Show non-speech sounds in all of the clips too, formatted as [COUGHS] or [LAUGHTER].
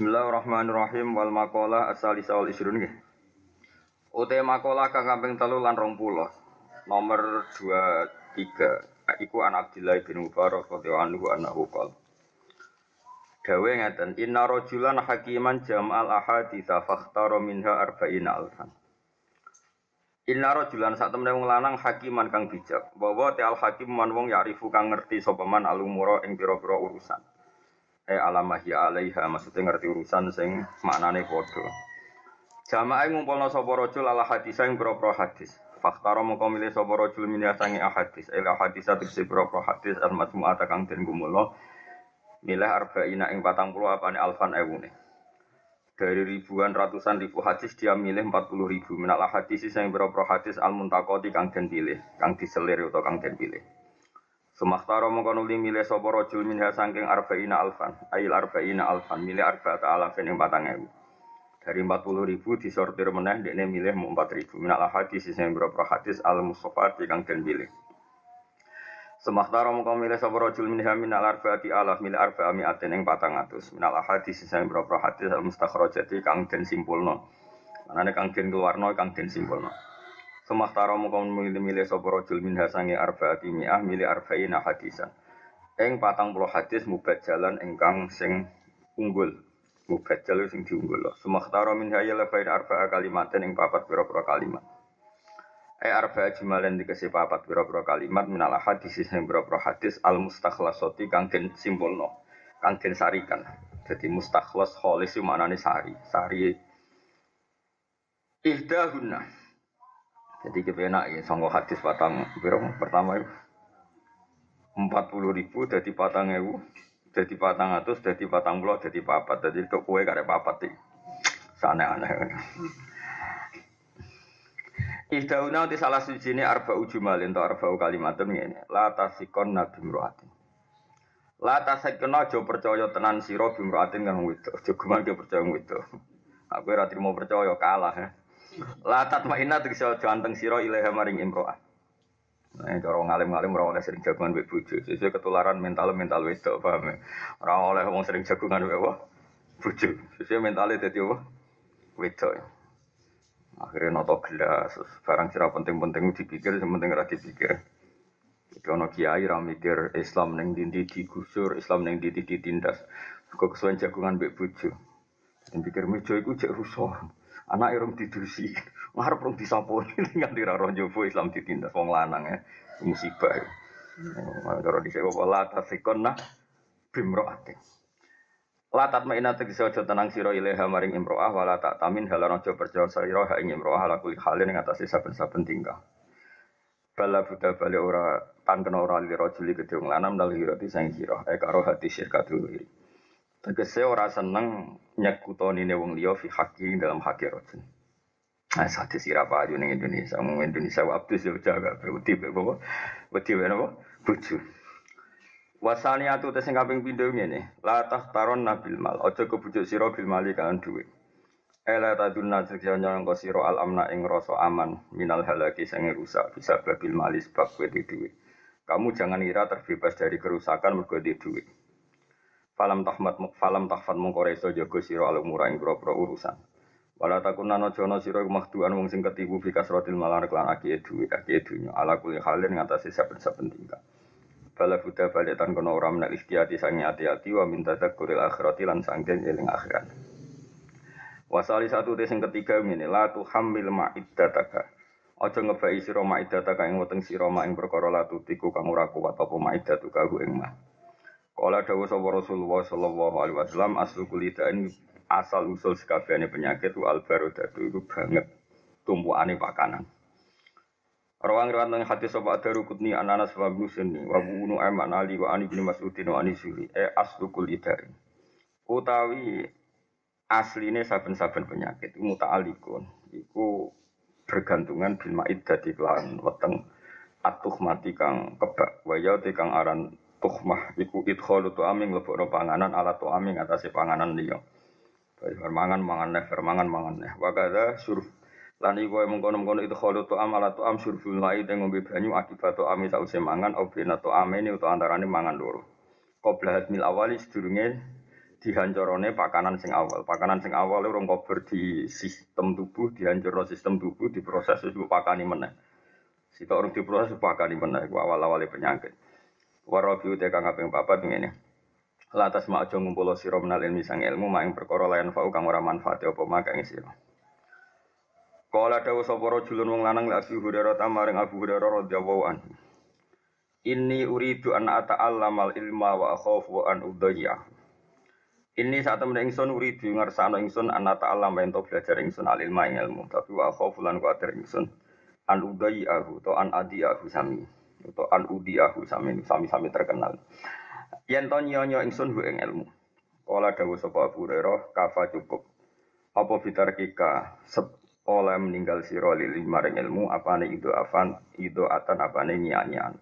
Bismillahirrahmanirrahim wal maqalah asalisa wal isrun nggih. Ute maqalah kang kaping 3 lan 20. Nomor 23 iku an Abdullah bin Mubarak radhiyallahu anhu annahu qala. Dawe ngeten, inna rajulan hakiman jam'al ahaditsa fakhtara minha arba'ina alfan. Inna rajulan sak temene wong lanang hakiman kang bijak. Bahwa te al hakim man wong yarifu kang ngerti sapa man alumura ing pira-pira urusan. E alamah ya alaiha maksudnya ngerti urusan sing maknane padha. Jamaah ngumpulna sapa rajul ala hadis sing pira-pira hadis. Fakhtara mongko milih sapa rajul min yasangi ahadis. Ila hadis tegese pira-pira hadis al majmu'ata kang den gumula. Milih arba'ina ing 40 apane alfan ewune dari ribuan ratusan ribu hadis dia milih 40 ribu minal hadis yang berapa hadis al muntakoti kang den pilih kang diselir atau kang den pilih Sumaktaro mongko nuli milih sapa rajul minha saking arba'ina alfan. Ail arba'ina alfan milih arba'ata alafin ing 4000 dari 40 ribu disortir meneh dekne milih 4 ribu. Minal hadis yang berapa hadis al musafat kang den pilih Semakhtara mongko milih sapa rajul min hamin al arba'ati alaf milih arba'a mi'atin ing 400 minal ahadis sing berapa hadis al mustakhrajati kang den simpulno. Manane kang den keluarno kang den simpulno. Semakhtara mongko milih milih sapa rajul min hasange arba'ati mi'ah milih arba'ina hadisan. Ing 40 hadis mubajjalan ingkang sing unggul. Mubajjal sing diunggul. Semakhtara min hayya lafaid arba'a kalimatin ing papat pira-pira kalimat. E arba jumalen dikasih papat biro-biro kalimat minal hadis sing biro-biro hadis al mustakhlasoti kang den simpulno kang den sarikan. Jadi mustakhlas kholis itu maknanya sari. Sari ihdahunna. Jadi kepenak ya sanggo hadis patang biro pertama itu empat puluh ribu jadi patang ewu jadi patang atus jadi patang puluh jadi papat jadi itu kue karek papat sih. Sana aneh. Ihdauna di salah suci ini arba ujumal untuk arba kalimatun ini. La tasikon nabi mruatin. La tasikon aja percaya tenan siro bimruatin kan itu. Jogeman ke percaya itu. Aku ora mau percaya kalah ya. La tatmainna tegese aja anteng siro ilaha maring imroah. Nah, cara ngalim-ngalim ora oleh sering jagungan mbek bojo. Ketularan mental mental wedok paham ya. Ora oleh wong sering jagungan mbek bojo. Sesuai mentalnya dadi apa? Wedok. Ya. Akhirnya noto gelas, barang sira penting-penting dipikir, yang penting ora dipikir. Itu ono kiai ra mikir Islam neng dindi digusur, Islam neng dindi ditindas. Kok kesuwen jagungan mbek bojo. Dan pikir meja iku cek rusuh. Anak irung didusi, [LAUGHS] ngarep rong disaponi nganti ra roh Islam ditindas wong lanang ya. Musibah. Ya. Kalau dhisik apa la tasikonna bimro'atin. Latat maina tegese aja tenang sira ilaha maring imroah wala tak tamin halan aja percaya sira ha ing imroah ala kuli halin ing atase saben-saben tingkah. Bala buta bali ora tan kena ora li rajuli gedung lanam dal hirati sang sira e karo hati syirkatul wiri. Tegese ora seneng nyekutonine wong liya fi haqi dalam haki rajul. Nah, sate sira payu ning Indonesia, mung Indonesia abdus yo jaga wedi bapak. Wedi apa? Bojo. Wasani atu tes sing kaping pindho ngene, la taron nabil mal, aja kebujuk sira bil mali kan dhuwit. Ela tadunna tegese nyangka sira al amna ing rasa aman minal halaki sing rusak bisa babil mali sebab kowe dhuwit. Kamu jangan kira terbebas dari kerusakan mergo dhuwit. Falam tahmat falam tahfat mongko reso jaga sira al ing pira urusan. Wala takunan aja ana sira mahduan wong sing ketipu fi kasratil malar akiye dhuwit akiye dunya ala kuli halin ngatasi saben-saben tingkah. Bala buddha balik tan kono orang menak istiati sangi hati-hati wa minta takuril akhirati lan sangking eling akhirat. Wasali satu tes yang ketiga ini la tu hamil ma'iddataka. Ojo ngebai sira ma'iddataka ing weteng sira ma ing perkara la tiku kang ora kuat apa ku ing mah. Kala dawuh sapa Rasulullah sallallahu alaihi wasallam aslu kulida ini asal usul sekabehane penyakit tu albarodatu itu banget tumpukane pakanan. Rawang rawang nang hati sobat daru kutni ananas wa musni wa bunu aman ali wa ani bin mas'udin wa ani suri e aslu kulidari. Utawi asline saben-saben penyakit muta'alikun iku bergantungan bil ma'id dadi kelan weteng atuh mati kang kebak waya te kang aran tuhmah iku idkhalu tu aming lebokno panganan ala tu aming atase panganan liya. Baik mangan mangan neh mangan mangan neh. Wa kadza surf Lan iku mengkono-mengkono itu khalu to amal to am syurbul mai teng ngombe banyu akibat to ami sause mangan au bena to amene utawa antarane mangan loro. Qabla hadmil awali sedurunge dihancorone pakanan sing awal. Pakanan sing awal urung kober di sistem tubuh, dihancurno sistem tubuh, diproses wis pakani meneh. Sita orang diproses pakani meneh iku awal-awale penyakit. Warabi uta kang kaping papat ngene. Latas mak aja ngumpulo sira menal ilmi sang ilmu mak ing perkara layan fau kang ora manfaat apa mak ing sira. Kala dawuh sapa rajulun wong lanang la Abu Hurairah tamaring Abu Hurairah radhiyallahu anhu. Inni uridu an ata'allamal ilma wa akhafu an udayya. Ini saat temen ingsun uridu ngarsano ingsun an ata'allam ento belajar ingsun al ilma ing ilmu, tapi wa akhafu lan kuatir ingsun an udayyahu to an adiyahu sami. Atau an udiyahu sami sami-sami terkenal. Yen to nyonyo ingsun hu ing ilmu. Kala dawuh sapa Abu Hurairah kafa cukup. Apa bitarkika oleh meninggal siro lili maring ilmu apane itu afan itu atan apane nyanyian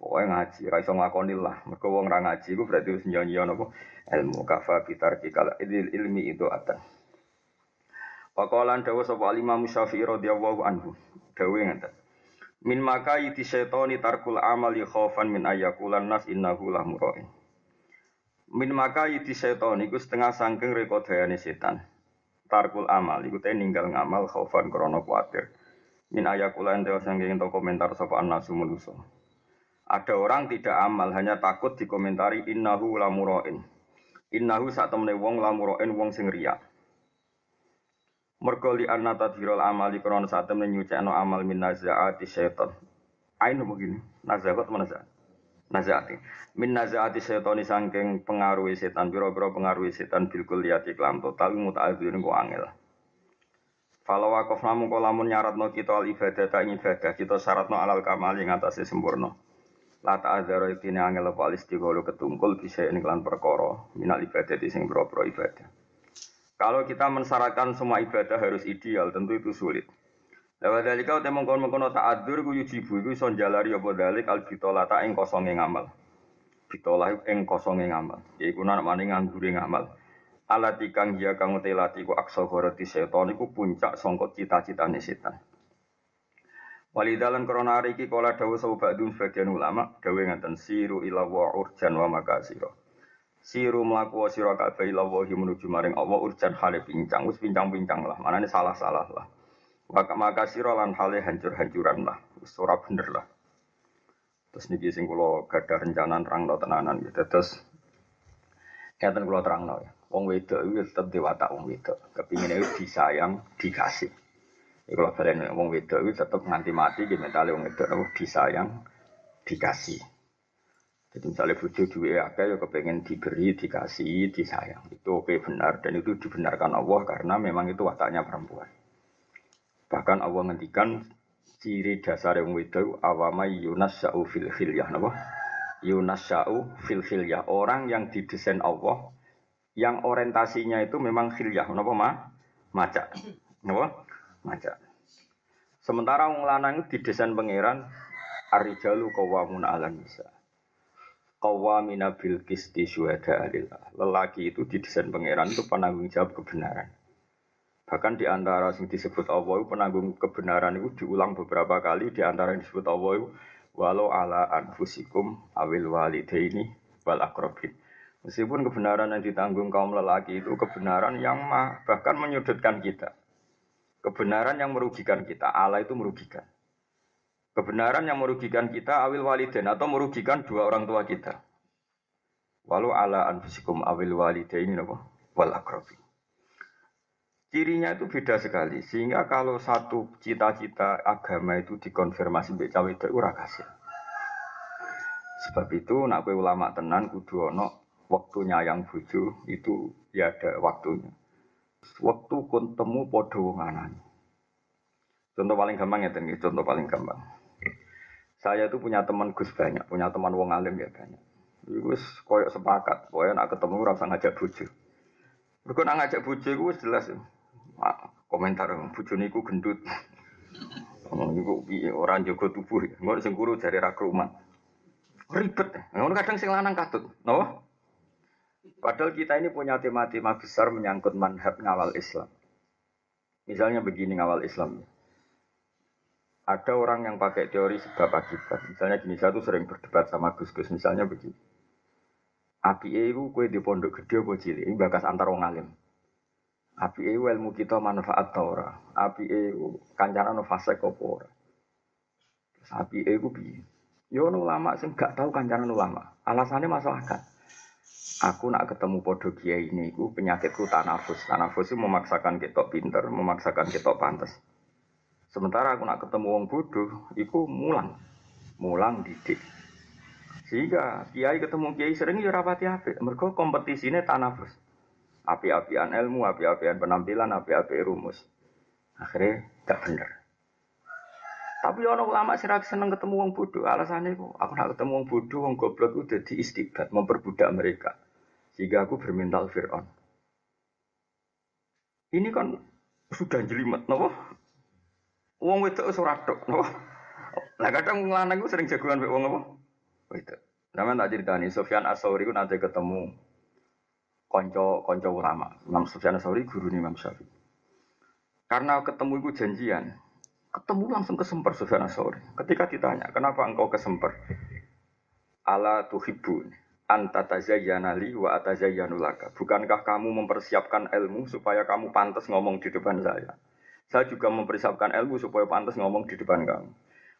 Pokoknya ngaji, ra iso nglakoni lah. Mergo wong ra ngaji ku berarti wis nyanyi napa ilmu kafa bitar kikala idil ilmi itu atan. Waqalan dawa sapa Imam Syafi'i radhiyallahu anhu. Dawe ngeten. Min maka yiti syaitani tarkul amali khaufan min ayakulan nas innahu lah mura'in. Min maka yiti syaitani iku setengah sangking rekodayane setan. Tarkul amal iku te ninggal ngamal khaufan krana kuatir. Min ayakula ente sangking to komentar sapa annasu manusa. Ada orang tidak amal hanya takut dikomentari innahu lamurain innahu sak temene wong lamurain wong sing riya mergo li anna tadhirul amali krana sak temene nyucekno amal min nazaati syaitan. Ain begini nazaat mana nazaat? Nazaati. Min nazaati setoni sangking pengaruh setan biro-biro pengaruh setan bil kulliyati kelam total muta'adzin ku angel. Falau wakof namun kolamun nyaratno kita al ibadah tak ibadah kita syaratno alal kamal yang atasnya sempurna. Lata azharo ibtini angel apa alis digolo ketungkul bisa ini kelan perkoro minal ibadah di sing bro ibadah. Kalau kita mensyaratkan semua ibadah harus ideal tentu itu sulit. Lawa dalika uta mongkon mongkon ta'adzur ku yujibu iku iso jalari apa dalik al bitola ta ing kosonge ngamal. Bitola ing kosonge ngamal. Yaiku nak mani nganggure ngamal. Alati kang ya kang telati ku aksa goroti setan iku puncak sangka cita-citane setan. Walidalan korona hari iki kala dawuh sapa ba'dun sebagian ulama dawuh ngaten siru ila wa urjan wa. Siru mlaku sira kabeh ila wa menuju maring Allah urjan hale pincang wis pincang-pincang lah. Manane salah-salah lah. Maka maka siro lan hale hancur-hancuran lah, wis ora bener lah. Terus niki sing kula gadah rencana terangno tenanan gitu. Terus Katen kula terangno ya. Wong wedok iku tetep dewata wong wedok. Kepingine disayang, dikasih. Iku kalau balen wong wedok iku tetep nganti mati ki mentale wong wedok disayang, dikasih. Jadi misalnya bujuk duwe akeh ya kepengen diberi, dikasih, disayang. Itu oke benar dan itu dibenarkan Allah karena memang itu wataknya perempuan. Bahkan Allah ngendikan ciri dasar yang wedok awama Yunas sya'u fil khilyah napa? Sya'u fil khilyah. Orang yang didesain Allah yang orientasinya itu memang khilyah napa ma? Macak. Napa? Macak. Sementara wong lanang itu didesain pangeran Arijalu qawwamuna 'alan nisa. Qawwamina bil qisti syuhada alillah. Lelaki itu didesain pangeran itu penanggung jawab kebenaran. Bahkan di antara yang disebut Allah itu penanggung kebenaran itu diulang beberapa kali di antara yang disebut Allah itu walau ala anfusikum awil walidaini wal akrobin. Meskipun kebenaran yang ditanggung kaum lelaki itu kebenaran yang mah, bahkan menyudutkan kita. Kebenaran yang merugikan kita, Allah itu merugikan. Kebenaran yang merugikan kita awil waliden atau merugikan dua orang tua kita. Walau ala anfusikum awil walidaini wal akrobin. Cirinya itu beda sekali. Sehingga kalau satu cita-cita agama itu dikonfirmasi mbek cawe itu ora kasil. Sebab itu nak ulama tenan kudu ana waktunya yang itu ya ada waktunya. Waktu kon temu padha wong Contoh paling gampang ya contoh paling gampang. Saya itu punya teman Gus banyak, punya teman wong alim ya banyak. Gus koyok sepakat, koyok nak ketemu rasa ngajak bojo. Mereka nak ngajak bojo gue jelas ya komentar bojone iku gendut. Ngomong [LAUGHS] iku piye ora njogo tubuh. Ngono sing guru jare ra krumat. Ribet. Ngono kadang sing lanang katut. Napa? Padahal kita ini punya tema-tema besar menyangkut manhaj ngawal Islam. Misalnya begini ngawal Islam. Ada orang yang pakai teori sebab akibat. Misalnya gini, saya tuh sering berdebat sama Gus-Gus. Misalnya begini. Api iku kue di pondok gede apa cilik, ini bakas antar wong alim. Api iku ilmu kita manfaat ta ora. Api iku kancana no fase ora. Api iku piye? Yo ono ulama sing gak tahu kancanan ulama. Alasannya masalah akal. Aku nak ketemu podo kiai ini, aku penyakitku tanafus. Tanafus itu memaksakan kita pinter, memaksakan kita pantas. Sementara aku nak ketemu wong bodoh, iku mulang, mulang didik. Sehingga kiai ketemu kiai sering ya rapati apik. Mergo kompetisine tanafus. Api-apian ilmu, api-apian penampilan, api-api rumus. Akhirnya gak bener. Tapi orang ulama sih seneng ketemu wong bodoh. Alasannya kok aku nak ketemu wong bodoh, wong goblok itu jadi istiqbat, memperbudak mereka. Sehingga aku bermental Fir'aun. Ini kan sudah jelimet, nopo? Wong wedok ora tok? Lah kadang wong lanang sering jagoan wong apa? Itu. Nama tak nih, Sofyan Asauri ku nanti ketemu konco konco ulama. Imam Sofyan Asauri guru nih Imam Syafi'i. Karena ketemu itu janjian, ketemu langsung kesemper Sofyan Asauri. Ketika ditanya, kenapa engkau kesemper? Ala tuhibun anta tazayyana li wa atazayyanu laka. Bukankah kamu mempersiapkan ilmu supaya kamu pantas ngomong di depan saya? Saya juga mempersiapkan ilmu supaya pantas ngomong di depan kamu.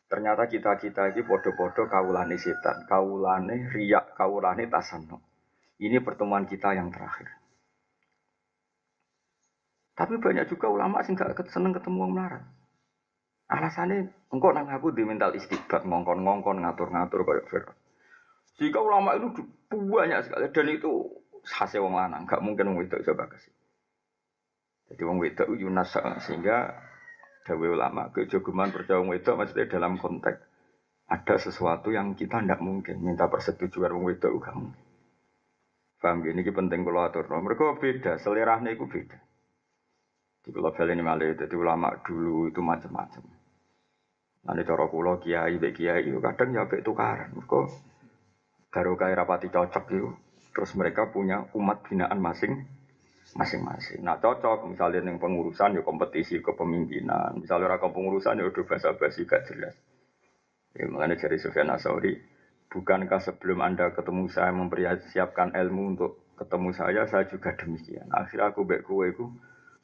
Ternyata kita-kita ini podo-podo kaulane setan, kaulane riak, kaulane tasano. Ini pertemuan kita yang terakhir. Tapi banyak juga ulama sih gak seneng ketemu orang melarat. Alasannya, engkau nang aku di mental istiqbat, ngongkon-ngongkon, ngatur-ngatur kayak Fir'aun. Jika ulama itu banyak sekali dan itu khasnya wong lanang, gak mungkin wong wedok coba kasih. Jadi wong wedok Yunas sehingga dawe ulama kejogeman percaya wong wedok maksudnya dalam konteks ada sesuatu yang kita tidak mungkin minta persetujuan wong wedok gak mungkin. Paham gini ini penting kalau atur. Mereka beda, selerahnya itu beda. Di pulau ini malah jadi ulama dulu itu macam-macam. Nanti cara kulo kiai, baik kiai kadang ya baik tukaran. Baru kayak rapati cocok itu. Terus mereka punya umat binaan masing masing-masing. Nah cocok misalnya yang pengurusan ya kompetisi kepemimpinan. Misalnya orang pengurusan ya udah basa-basi gak jelas. Ya, makanya dari Sufyan Asauri, bukankah sebelum anda ketemu saya mempersiapkan ilmu untuk ketemu saya, saya juga demikian. Akhirnya aku baik kue itu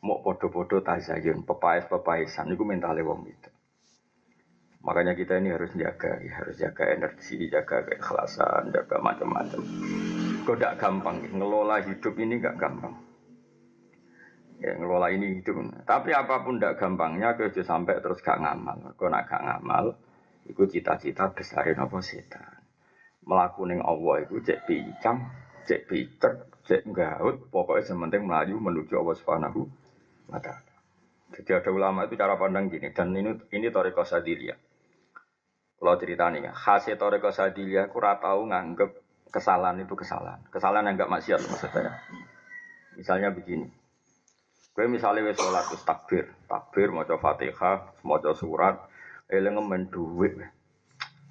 mau podo-podo tazayun, pepais-pepaisan, itu mentalnya wong itu. Makanya kita ini harus jaga, ya, harus jaga energi, jaga keikhlasan, jaga macam-macam. Kok tidak gampang, ngelola hidup ini gak gampang. Ya, ngelola ini hidup. Tapi apa pun tidak gampangnya, kau sampai terus gak ngamal. Kau nak gak ngamal, itu cita-cita besarin apa setan. Melakukan Allah itu cek pincang, cek picer, cek gaut, pokoknya sementing melaju menuju Allah Subhanahu wa Ta'ala. Jadi ada ulama itu cara pandang gini, dan ini ini Toriko Sadilia. Kalau cerita nih, khasnya Toreko Sadilia, aku tahu nganggep kesalahan itu kesalahan. Kesalahan yang enggak maksiat maksudnya. Misalnya begini. Gue misalnya wes sholat terus takbir, takbir mau coba fatihah, mau coba surat, eling ngemen duit,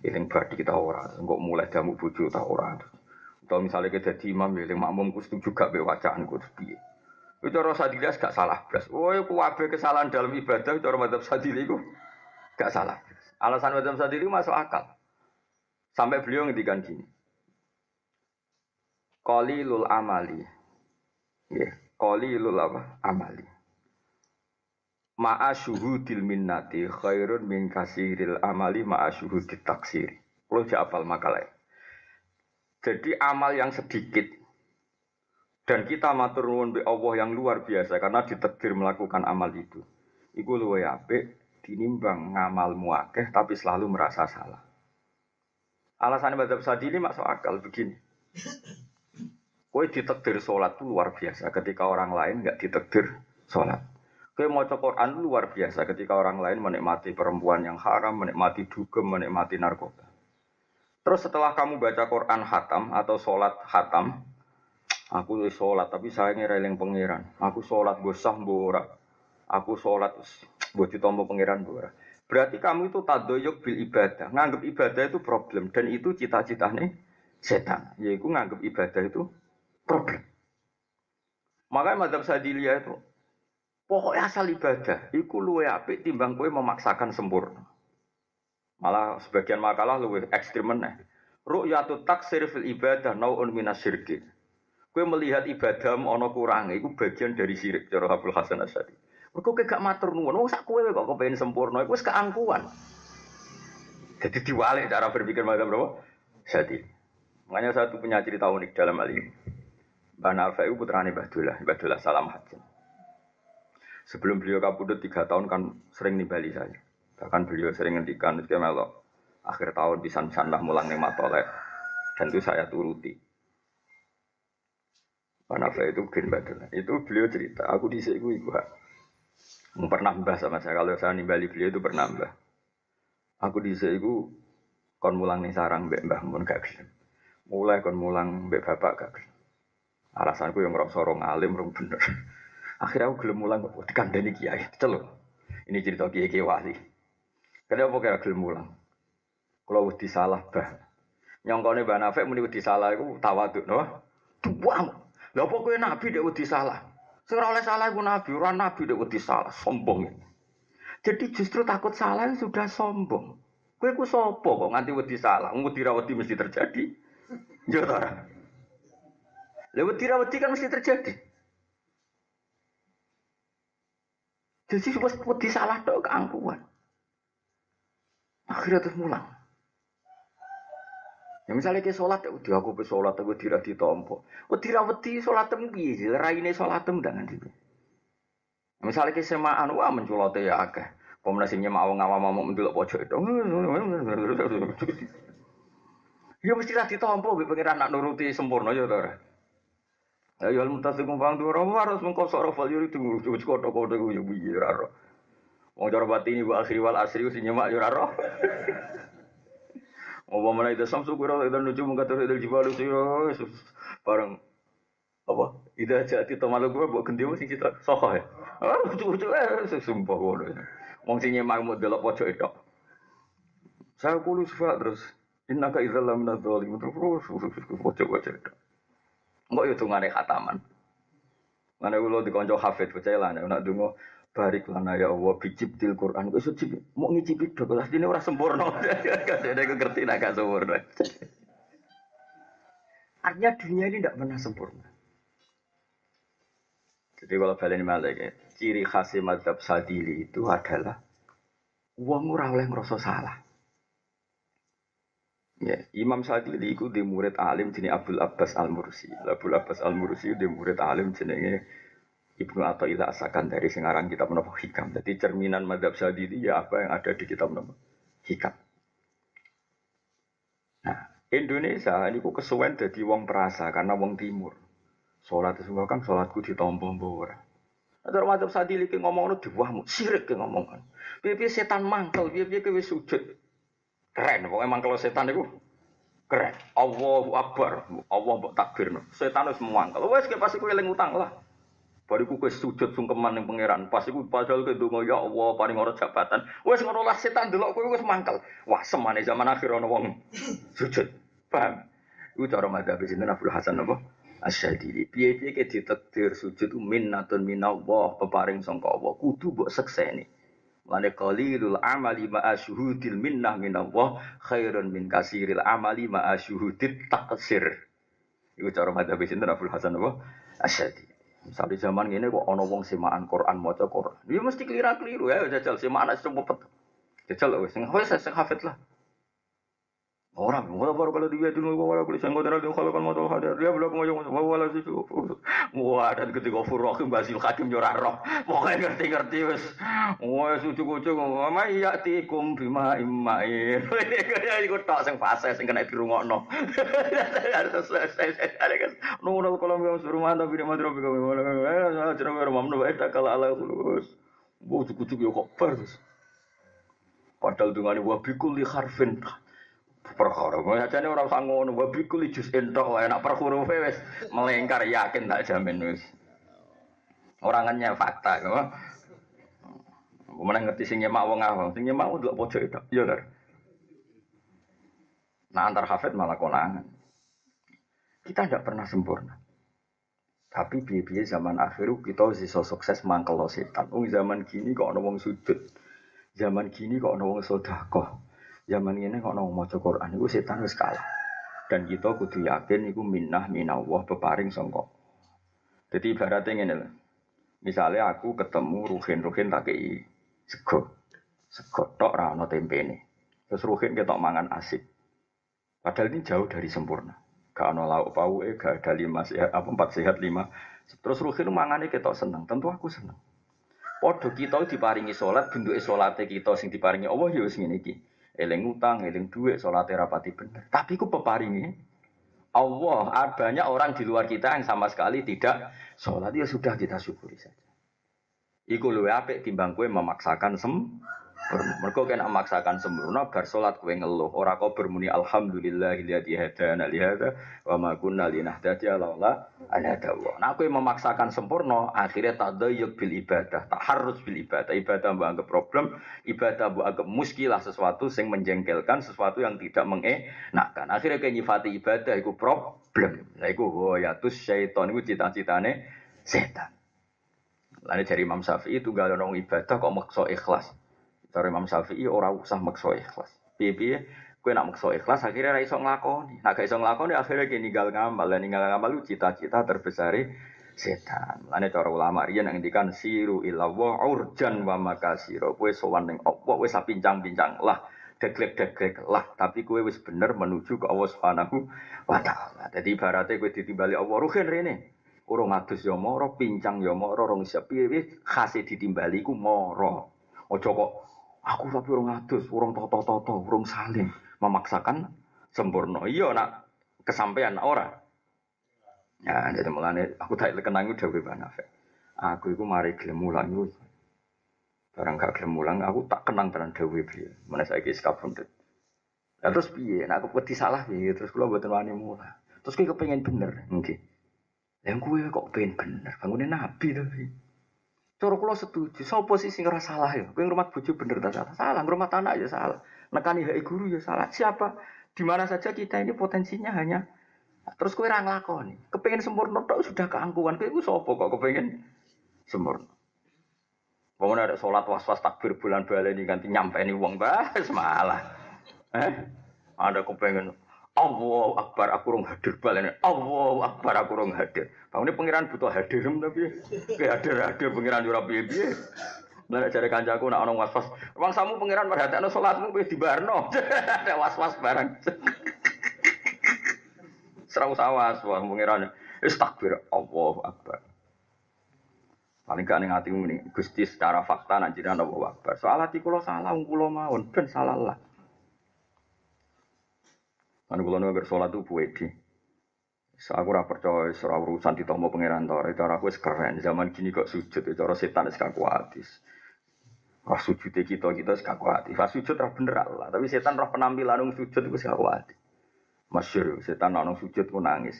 eling badi kita orang, enggak mulai jamu buju tak orang. Atau misalnya kita jadi imam, eling makmum ku setuju gak be wacaan ku. Itu orang sadilia gak salah belas. Woi, ku kesalahan dalam ibadah, itu orang madzhab sadili ku gak salah. Alasan macam sendiri masuk akal. Sampai beliau ngedikan gini. lul amali. Ya, lul apa? Amali. Ma'a syuhudil minnati khairun min kasiril amali ma'a syuhudil taksiri. Kalau apal makalah. Jadi amal yang sedikit dan kita matur nuwun be Allah yang luar biasa karena ditakdir melakukan amal itu. Iku luwe apik dinimbang ngamal muakeh tapi selalu merasa salah. Alasan Mbak Sadili masuk akal begini. Kue ditekdir sholat itu luar biasa ketika orang lain nggak ditekdir sholat. Kue mau Quran luar biasa ketika orang lain menikmati perempuan yang haram, menikmati dugem, menikmati narkoba. Terus setelah kamu baca Quran hatam atau sholat hatam, aku sholat tapi saya ngereling pangeran. Aku sholat gosah bora. Aku sholat buat ditompo pangeran bora. Berarti kamu itu tadoyok bil ibadah. Nganggap ibadah itu problem. Dan itu cita-citanya setan. Yaitu nganggap ibadah itu problem. Makanya madhab sadilia itu. Pokoknya asal ibadah. Iku luwe apik timbang kue memaksakan sempurna. Malah sebagian makalah luwe ekstrim meneh. ru'yatu taksir fil ibadah naun minasyirki. Kue melihat ibadah ono kurang, itu bagian dari syirik cara Abdul Hasan Asyadi. Kau gak matur nuwun, wong sak kowe kok kepengen sempurna, iku wis. Jadi diwalik cara berpikir macam berapa? Jadi, makanya satu punya cerita unik dalam hal. Mbak Nafa itu putrane Mbah Dullah, Mbah Dullah Salam Haji. Sebelum beliau kabudut tiga tahun kan sering nimbali saya. Bahkan beliau sering ngendikan, itu melok akhir tahun bisa lah mulang nih matolek. Dan itu saya turuti. Panafa itu bin Badal. Itu beliau cerita, aku di sini ibu Mau pernah mbah sama saya, kalau saya nimbali beliau itu pernah mbah. Aku di ibu kon mulang nih sarang mbak mbah pun gak gelem. Mulai kon mulang mbak bapak gak gelem. Alasanku yang merasa sorong alim, rong bener. [LAUGHS] Akhirnya aku gelem mulang, dikandani kiai, celuk. Ini cerita kiai kiai wali. Kenapa kira gelem mulang? Kalau wedi salah bah. Nyongkone Mbak Nafek muni wedi salah iku tawaduk, no? Buang. Lah apa kowe nabi dek wedi salah? Sing oleh salah iku nabi, ora nabi dek wedi salah, sombong. Jadi justru takut salah sudah sombong. Kowe ku sapa kok nganti wedi salah? Wedi ra mesti terjadi. Ta. Wedi ra wedi kan mesti terjadi. Jadi wedi salah tok keangkuhan. Akhirnya terus mulang. Ya misalnya ke sholat, ya udah aku sholat, aku tidak ditompo. Wedi rawati sholat tem piye? Raine sholat tem dengan itu. Misalnya ke semaan, wah menculote ya akeh. Pemenang sing nyemak awang awam mau mendelok pojok itu. [LAUGHS] Ya mesti lah ditompo, bi pengiran nak nuruti sempurna ya. Ya ya mutasikum bang tuh harus mengkosok rafal yuri tunggu coba kodo kodo gue ya biye raro. Mau cara batini bu akhiri wal asri sing nyemak ya raro. Apa mana itu samsu kura itu nuju mengkatur itu jibalu siro bareng apa? Ida jati tomalu gue buat kendi sing citra soho ya. Ah lucu lucu eh sumpah gue. Wong sing nyemak mau delok pojok itu. Saya sifat terus. Inna ka idza lam nadzalim terus pojok pojok itu. Enggak itu ngane khataman. Mana ulo dikonco hafid percaya lah, nak dungo barik lana ya Allah til Quran. Kok suci mau ngicipi dok kelas ini orang sempurna. [LAUGHS] Kadang aku ngerti nak gak sempurna. Artinya dunia ini tidak pernah sempurna. Jadi kalau balik ya ciri khas madhab sadili itu adalah uang murah oleh ngerasa salah Ya, Imam Sadili itu di murid alim jenis Abdul Abbas Al Mursi. Abdul Abbas Al Mursi di murid alim jenisnya Ibnu Athaillah asakan dari sengarang kitab nopo hikam. Jadi cerminan madhab sadidi ya apa yang ada di kitab nopo hikam. Nah, Indonesia ini kok kesuwen jadi wong perasa karena wong timur. Sholat itu kan sholatku di tombol ora. Ada madhab sadili ke ngomong itu diwahmu, sirik ke ngomong. Biar setan mangkel, biar biar ke sujud. Keren, pokoknya emang kalau setan itu keren. Allahu Akbar, Allah takbir. Setan itu mangkel. Wes kayak pasti kue utang lah. Bariku kowe sujud sungkeman ning pangeran. Pas iku padahal kowe ndonga ya Allah paling ora jabatan. Wis ngono lah setan delok kowe wis mangkel. Wah, semane zaman akhir ana wong sujud. Paham? Iku cara madzhab sinten Abdul Hasan apa? Asyadili. Piye-piye ke ditakdir sujud minnatun minallah peparing sangka Allah. Kudu mbok sekseni. Mane qalilul amali ma'a syuhudil minnah minallah khairun min kasiril amali ma'a syuhudit taksir. Iku cara madzhab sinten Abdul Hasan apa? Asyadili. Misalnya zaman ini kok ono wong semaan Quran maca Quran. Dia mesti keliru-keliru ya jajal semaan aja cepet. Jajal wis sing hafid lah. Orang, wala baru kalau dia dulu wala kulis yang itu kalau kan motor hadir. Dia belum ngomong wala sih wah dan ketika furokim basil hakim nyurah roh. Pokoknya ngerti ngerti wes wah sucu kucu mama iya tikum bima imain [LAUGHS] ini ikut tak sing fase sing kena di rumah no harus selesai ada kan nunggu kalau nggak masuk rumah tapi dia madro bika wala cerita rumah no baik tak kalah ala kulus bu cucu cucu yo kok padahal dengan wabikul li harfin perkara. Ajane ora usah ngono, wa bikul jus entok enak per hurufe wis melengkar yakin tak jamin wis. Ora ngenyek fakta, kok. Mana ngerti sing nyemak wong awam, sing nyemak ndelok pojok itu. Ya, Dar. Nah, antar hafid malah konangan. Kita tidak pernah sempurna. Tapi biaya zaman akhir kita bisa sukses mangkel setan. Ung zaman gini kok ada wong sujud. Zaman gini kok ada wong sodakoh. Zaman ini kok mau maca Quran itu setan wis kalah. Dan kita kudu yakin iku minnah minallah peparing sangka. Jadi ibaratnya ngene lho. Misalnya aku ketemu Ruhin-Ruhin tak kei sego. Sego tok ra ono tempene. Terus Ruhin ketok mangan asik. Padahal ini jauh dari sempurna. Gak ono lauk pauke, gak ada lima sehat, apa empat sehat lima. Terus Ruhin mangane ketok seneng. Tentu aku seneng. Podo kita diparingi sholat, bentuk sholatnya kita sing diparingi Allah ya wis ngene. Eling utang, eling duit, sholatnya rapati bener. Tapi ku peparingi Allah. Banyak orang di luar kita yang sama sekali tidak sholat. Ya sudah kita syukuri saja. Iku luwe apik timbang kue memaksakan sem Mergo kena memaksakan sempurna bar salat kowe ngeluh ora kok bermuni alhamdulillahilladzi hadana li hadza wa ma kunna linahtadiya laula an hadallah. Nah kowe memaksakan sempurna akhirnya tadayyuk bil ibadah, tak harus bil ibadah. Ibadah mbok anggap problem, ibadah mbok anggap muskilah sesuatu sing menjengkelkan, sesuatu yang tidak mengenakkan. Akhirnya kowe nyifati ibadah iku problem. Lah iku hoyatus syaiton iku cita-citane setan. Lalu dari Imam Syafi'i itu ada ibadah kok maksa ikhlas. Cara Imam Syafi'i ora usah maksa ikhlas. Piye-piye nak maksa ikhlas akhirnya ra iso nglakoni. Nak gak iso nglakoni akhirnya ki ninggal ngamal. Dan ninggal ngamal lu cita-cita terbesar setan. Lane cara ulama riyen ngendikan siru ila wa urjan wa makasiro. Kowe sowan ning apa wis pincang-pincang lah deglek-deglek lah tapi kowe wis bener menuju ke Allah Subhanahu wa taala. Dadi ibaratnya kowe ditimbali Allah ruhin rene. Urung adus ya moro, pincang ya moro, rong sepi wis khase ditimbali ku moro. Ojo kok Aku tapi orang ngadus, orang toto-toto, orang saling memaksakan sempurna. Iya nak kesampaian orang. Ya, jadi mulane aku tak kenang udah gue banafek. Aku itu mari gelem mulang itu. Barang gak gelem aku tak kenang tenan dewi piye. Mana saya kis kabundut. Ya terus piye? Nah, aku peti salah piye? Terus kalau buatan wani mulang. Terus gue kepengen bener, mungkin. Yang gue kok pengen bener, bangunin nabi tapi. Cara kula setuju, sapa sih sing salah ya? Kowe ngrumat bojo bener ta salah? Salah, ngrumat anak ya salah. Nekani hak guru ya salah. Siapa? Di mana saja kita ini potensinya hanya terus kowe ora nglakoni. Kepengin sempurna tok sudah keangkuhan. Kowe sapa kok kepengin sempurna? Wong ada sholat was-was takbir bulan baleni ganti nyampe ini wong bah semalah. Eh? Ada kepengen Allah Akbar aku rong hadir balen. Allah Akbar aku rong hadir. Bangunnya pangeran butuh hadir tapi [LAUGHS] kayak hadir hadir pangeran ora piye-piye. Lah cari kancaku nak ono was-was. Wong samu pangeran perhatekno salatmu wis dibarno. [LAUGHS] Ada was-was barang. [LAUGHS] Serau sawas wah pangeran. Wis takbir Allah Akbar. Paling gak ning ini Gusti secara fakta nak jiran Akbar. Soal ati kula salah wong kula mawon ben salah lah. Kan kula nu sholat tuh puedi. Aku ora percaya ora urusan ditompo pangeran to. Itu aku wis keren. Zaman gini kok sujud itu cara setan wis kakuatis. Wah sujud kita kita wis kakuatis. Wah sujud ora bener Allah, tapi setan roh penampilan nang sujud wis kakuatis. Masyur setan nang sujud ku nangis.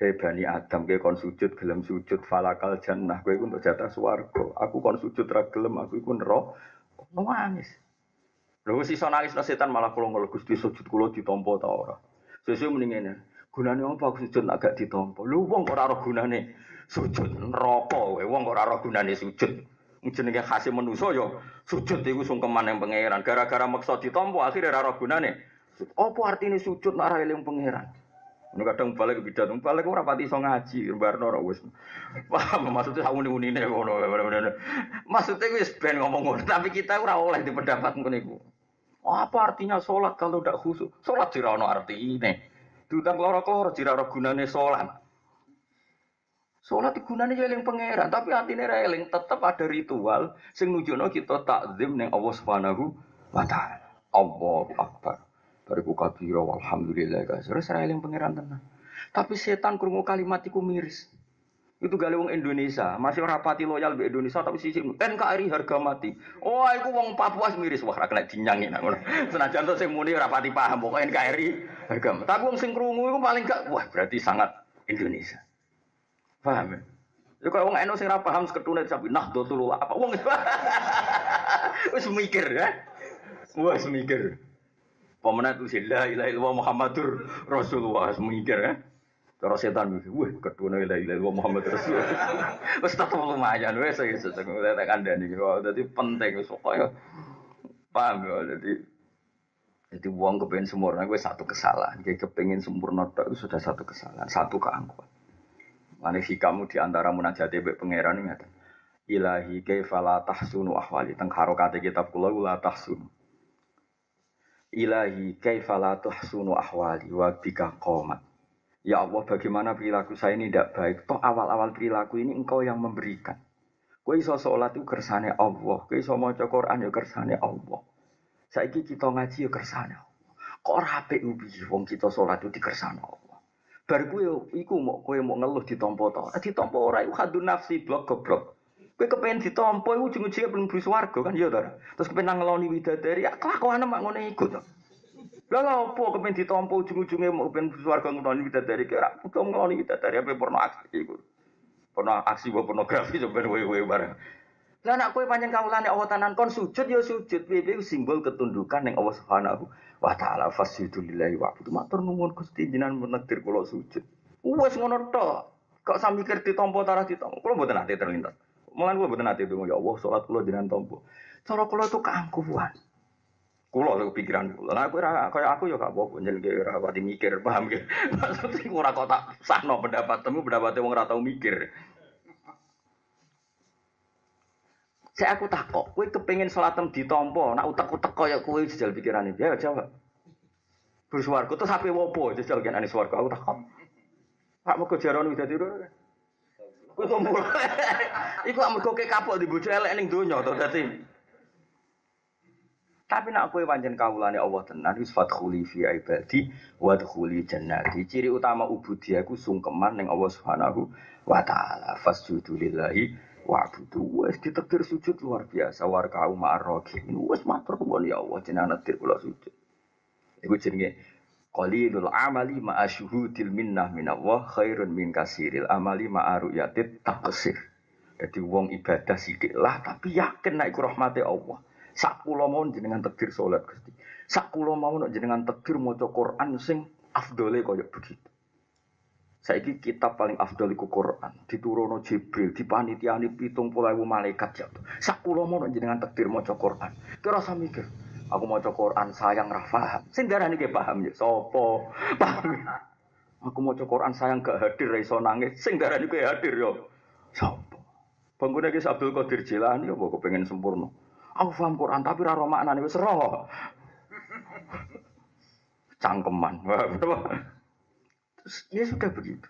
Hei bani Adam ke kon sujud gelem sujud falakal jannah kowe untuk jatah swarga. Aku kon sujud ra gelem aku iku neraka. Nangis. Lho wis iso nangis setan malah kula ngel Gusti sujud kula ditampa ta ora. Sesuai mendingan Gunane apa aku sujud agak ditompo. Lu wong ora roh gunane sujud neraka kowe. Wong ora roh gunane sujud. Jenenge khase manusa ya sujud iku sungkeman yang pangeran. Gara-gara maksa ditompo akhirnya ora gunane. Apa artinya sujud nek ora eling pangeran? Ini kadang balik ke bidat, balik ora pati iso ngaji, barno ora wis. Paham maksudnya sak uni-unine ngono. Maksudnya wis ben ngomong tapi kita ora oleh di pendapat ngono. Apa artinya sholat kalau tidak khusus? Sholat ada arti ini. Keloro tidak ada gunanya sholat. Sholat gunanya eling pangeran, tapi artinya eling tetap ada ritual sing nujono kita takzim neng Allah Subhanahu wa taala. Allahu Akbar. Bariku kabira walhamdulillah. Terus eling pangeran tenan. Tapi setan krungu kalimat iku miris. Itu gale wong Indonesia, masih ora pati loyal be Indonesia tapi sisi NKRI harga mati. Oh, iku wong Papua miris wah ra kena dinyangi nak ngono. [LAUGHS] Senajan to sing muni ora pati paham pokoke NKRI harga mati. Tapi wong sing krungu paling gak wah berarti sangat Indonesia. Paham ya? Ya kalau wong eno sing ora paham seketune sapi nah do tulu apa wong [LAUGHS] wis mikir ya. Wah, mikir. Pemenang itu sih la ilaha illallah Muhammadur Rasulullah mikir ya. Cara setan mikir, wah kedua la ilaha illallah Muhammad Rasul. [LAUGHS] Wes tetep lumayan wes iki sedeng tak kandhani. Dadi penting pokoke paham ya dadi Jadi uang kepengen sempurna gue satu kesalahan. Kayak kepengen sempurna itu sudah satu kesalahan, satu keangkuhan. Mana kamu di antara munajat be pangeran ini ngata. Ilahi kaifala tahsunu ahwali. Teng kata kitab kula la tahsunu. Ilahi kaifala tahsunu ahwali wa bika qomat. Ya Allah, bagaimana perilaku saya ini tidak baik? Toh awal-awal perilaku ini engkau yang memberikan. Kue iso sholat itu kersane Allah. Kue iso mau Quran ya kersane Allah. Saiki kita ngaji ya kersane Allah. Kok rapi ubi wong kita sholat itu di kersane Allah. Bar kowe iku mau kowe mau ngeluh ditampa to. Ditampa ora iku hadun nafsi blok goblok. Kowe kepengen ditampa iku ujung-ujunge belum beli swarga kan ya. Terus kepengen ngeloni widadari, ya kelakuan mak ngono iku to. Lah lha opo kepengen ditampa ujung-ujunge mau beli swarga ngeloni widadari kira butuh ngeloni widadari apa porno aksi iku. Porno aksi wa pornografi sampeyan kowe-kowe bareng. Lah nak kowe pancen kawulane Allah tanan kon sujud ya sujud. Piye simbol ketundukan ning Allah Subhanahu wa taala fasjudu lillahi wa abudu. Matur nuwun Gusti jenengan menekdir kula sujud. Wes ngono tok. Kok sami mikir ditampa tarah ditampa. Kula mboten ate terlintas. Mulan kula mboten ate ya Allah salat kula jenengan tampa. Cara kula itu keangkuhan. Kulo lho pikiran kula. Lah aku ora kaya aku ya gak apa-apa jenenge ora pati mikir, paham ge. [LAUGHS] Maksudnya ora kok tak sahno pendapatmu pendapatnya wong ora tau mikir. Saya aku takok, kue kepengen sholatem ditompo, nak utek-utek kaya kue jajal pikiran ini. Ya jawab. Bersuarga, terus sampai wopo jajal kan anis suarga. Aku takok. Pak mau kejaran udah tidur. Kue mulai. [LAUGHS] Iku amat kok kapok di bojo elek ning donya to dadi. Tapi nak kue panjen kawulane Allah tenan wis fadkhuli fi ibadi wadkhuli jannati. Ciri utama ubudiyah ku sungkeman ning Allah Subhanahu wa taala. Fasjudu lillahi Wa'budu wes ditekdir sujud luar biasa warka'u ma'arrogi. Wes matur kemon ya Allah jenengan nekdir kula sujud. Iku jenenge qalilul amali ma'a syuhudil minnah minallah khairun min kasiril amali ma'a ru'yatit taqsir. Jadi wong ibadah sithik lah tapi yakin nek iku rahmate Allah. Sak kula mau jenengan tekdir salat Gusti. Sak kula mau jenengan tekdir maca Quran sing afdole kaya begitu. Saiki kitab paling afdal iku Quran, diturono Jibril, dipanitiani pitung puluh malaikat jatuh. Sakulo mau jenengan takdir maca Quran. Kira rasa mikir, aku maca Quran sayang ra paham. Sing darani paham ya sapa? [LAUGHS] Paham. Aku maca Quran sayang gak hadir ra iso nangis. Sing darani kowe hadir yo. Sapa? Bangunnya ki Abdul Qadir Jilani kok pengen sempurna. Aku paham Quran tapi ra maknane wis roh. Cangkeman. [LAUGHS] ya sudah begitu.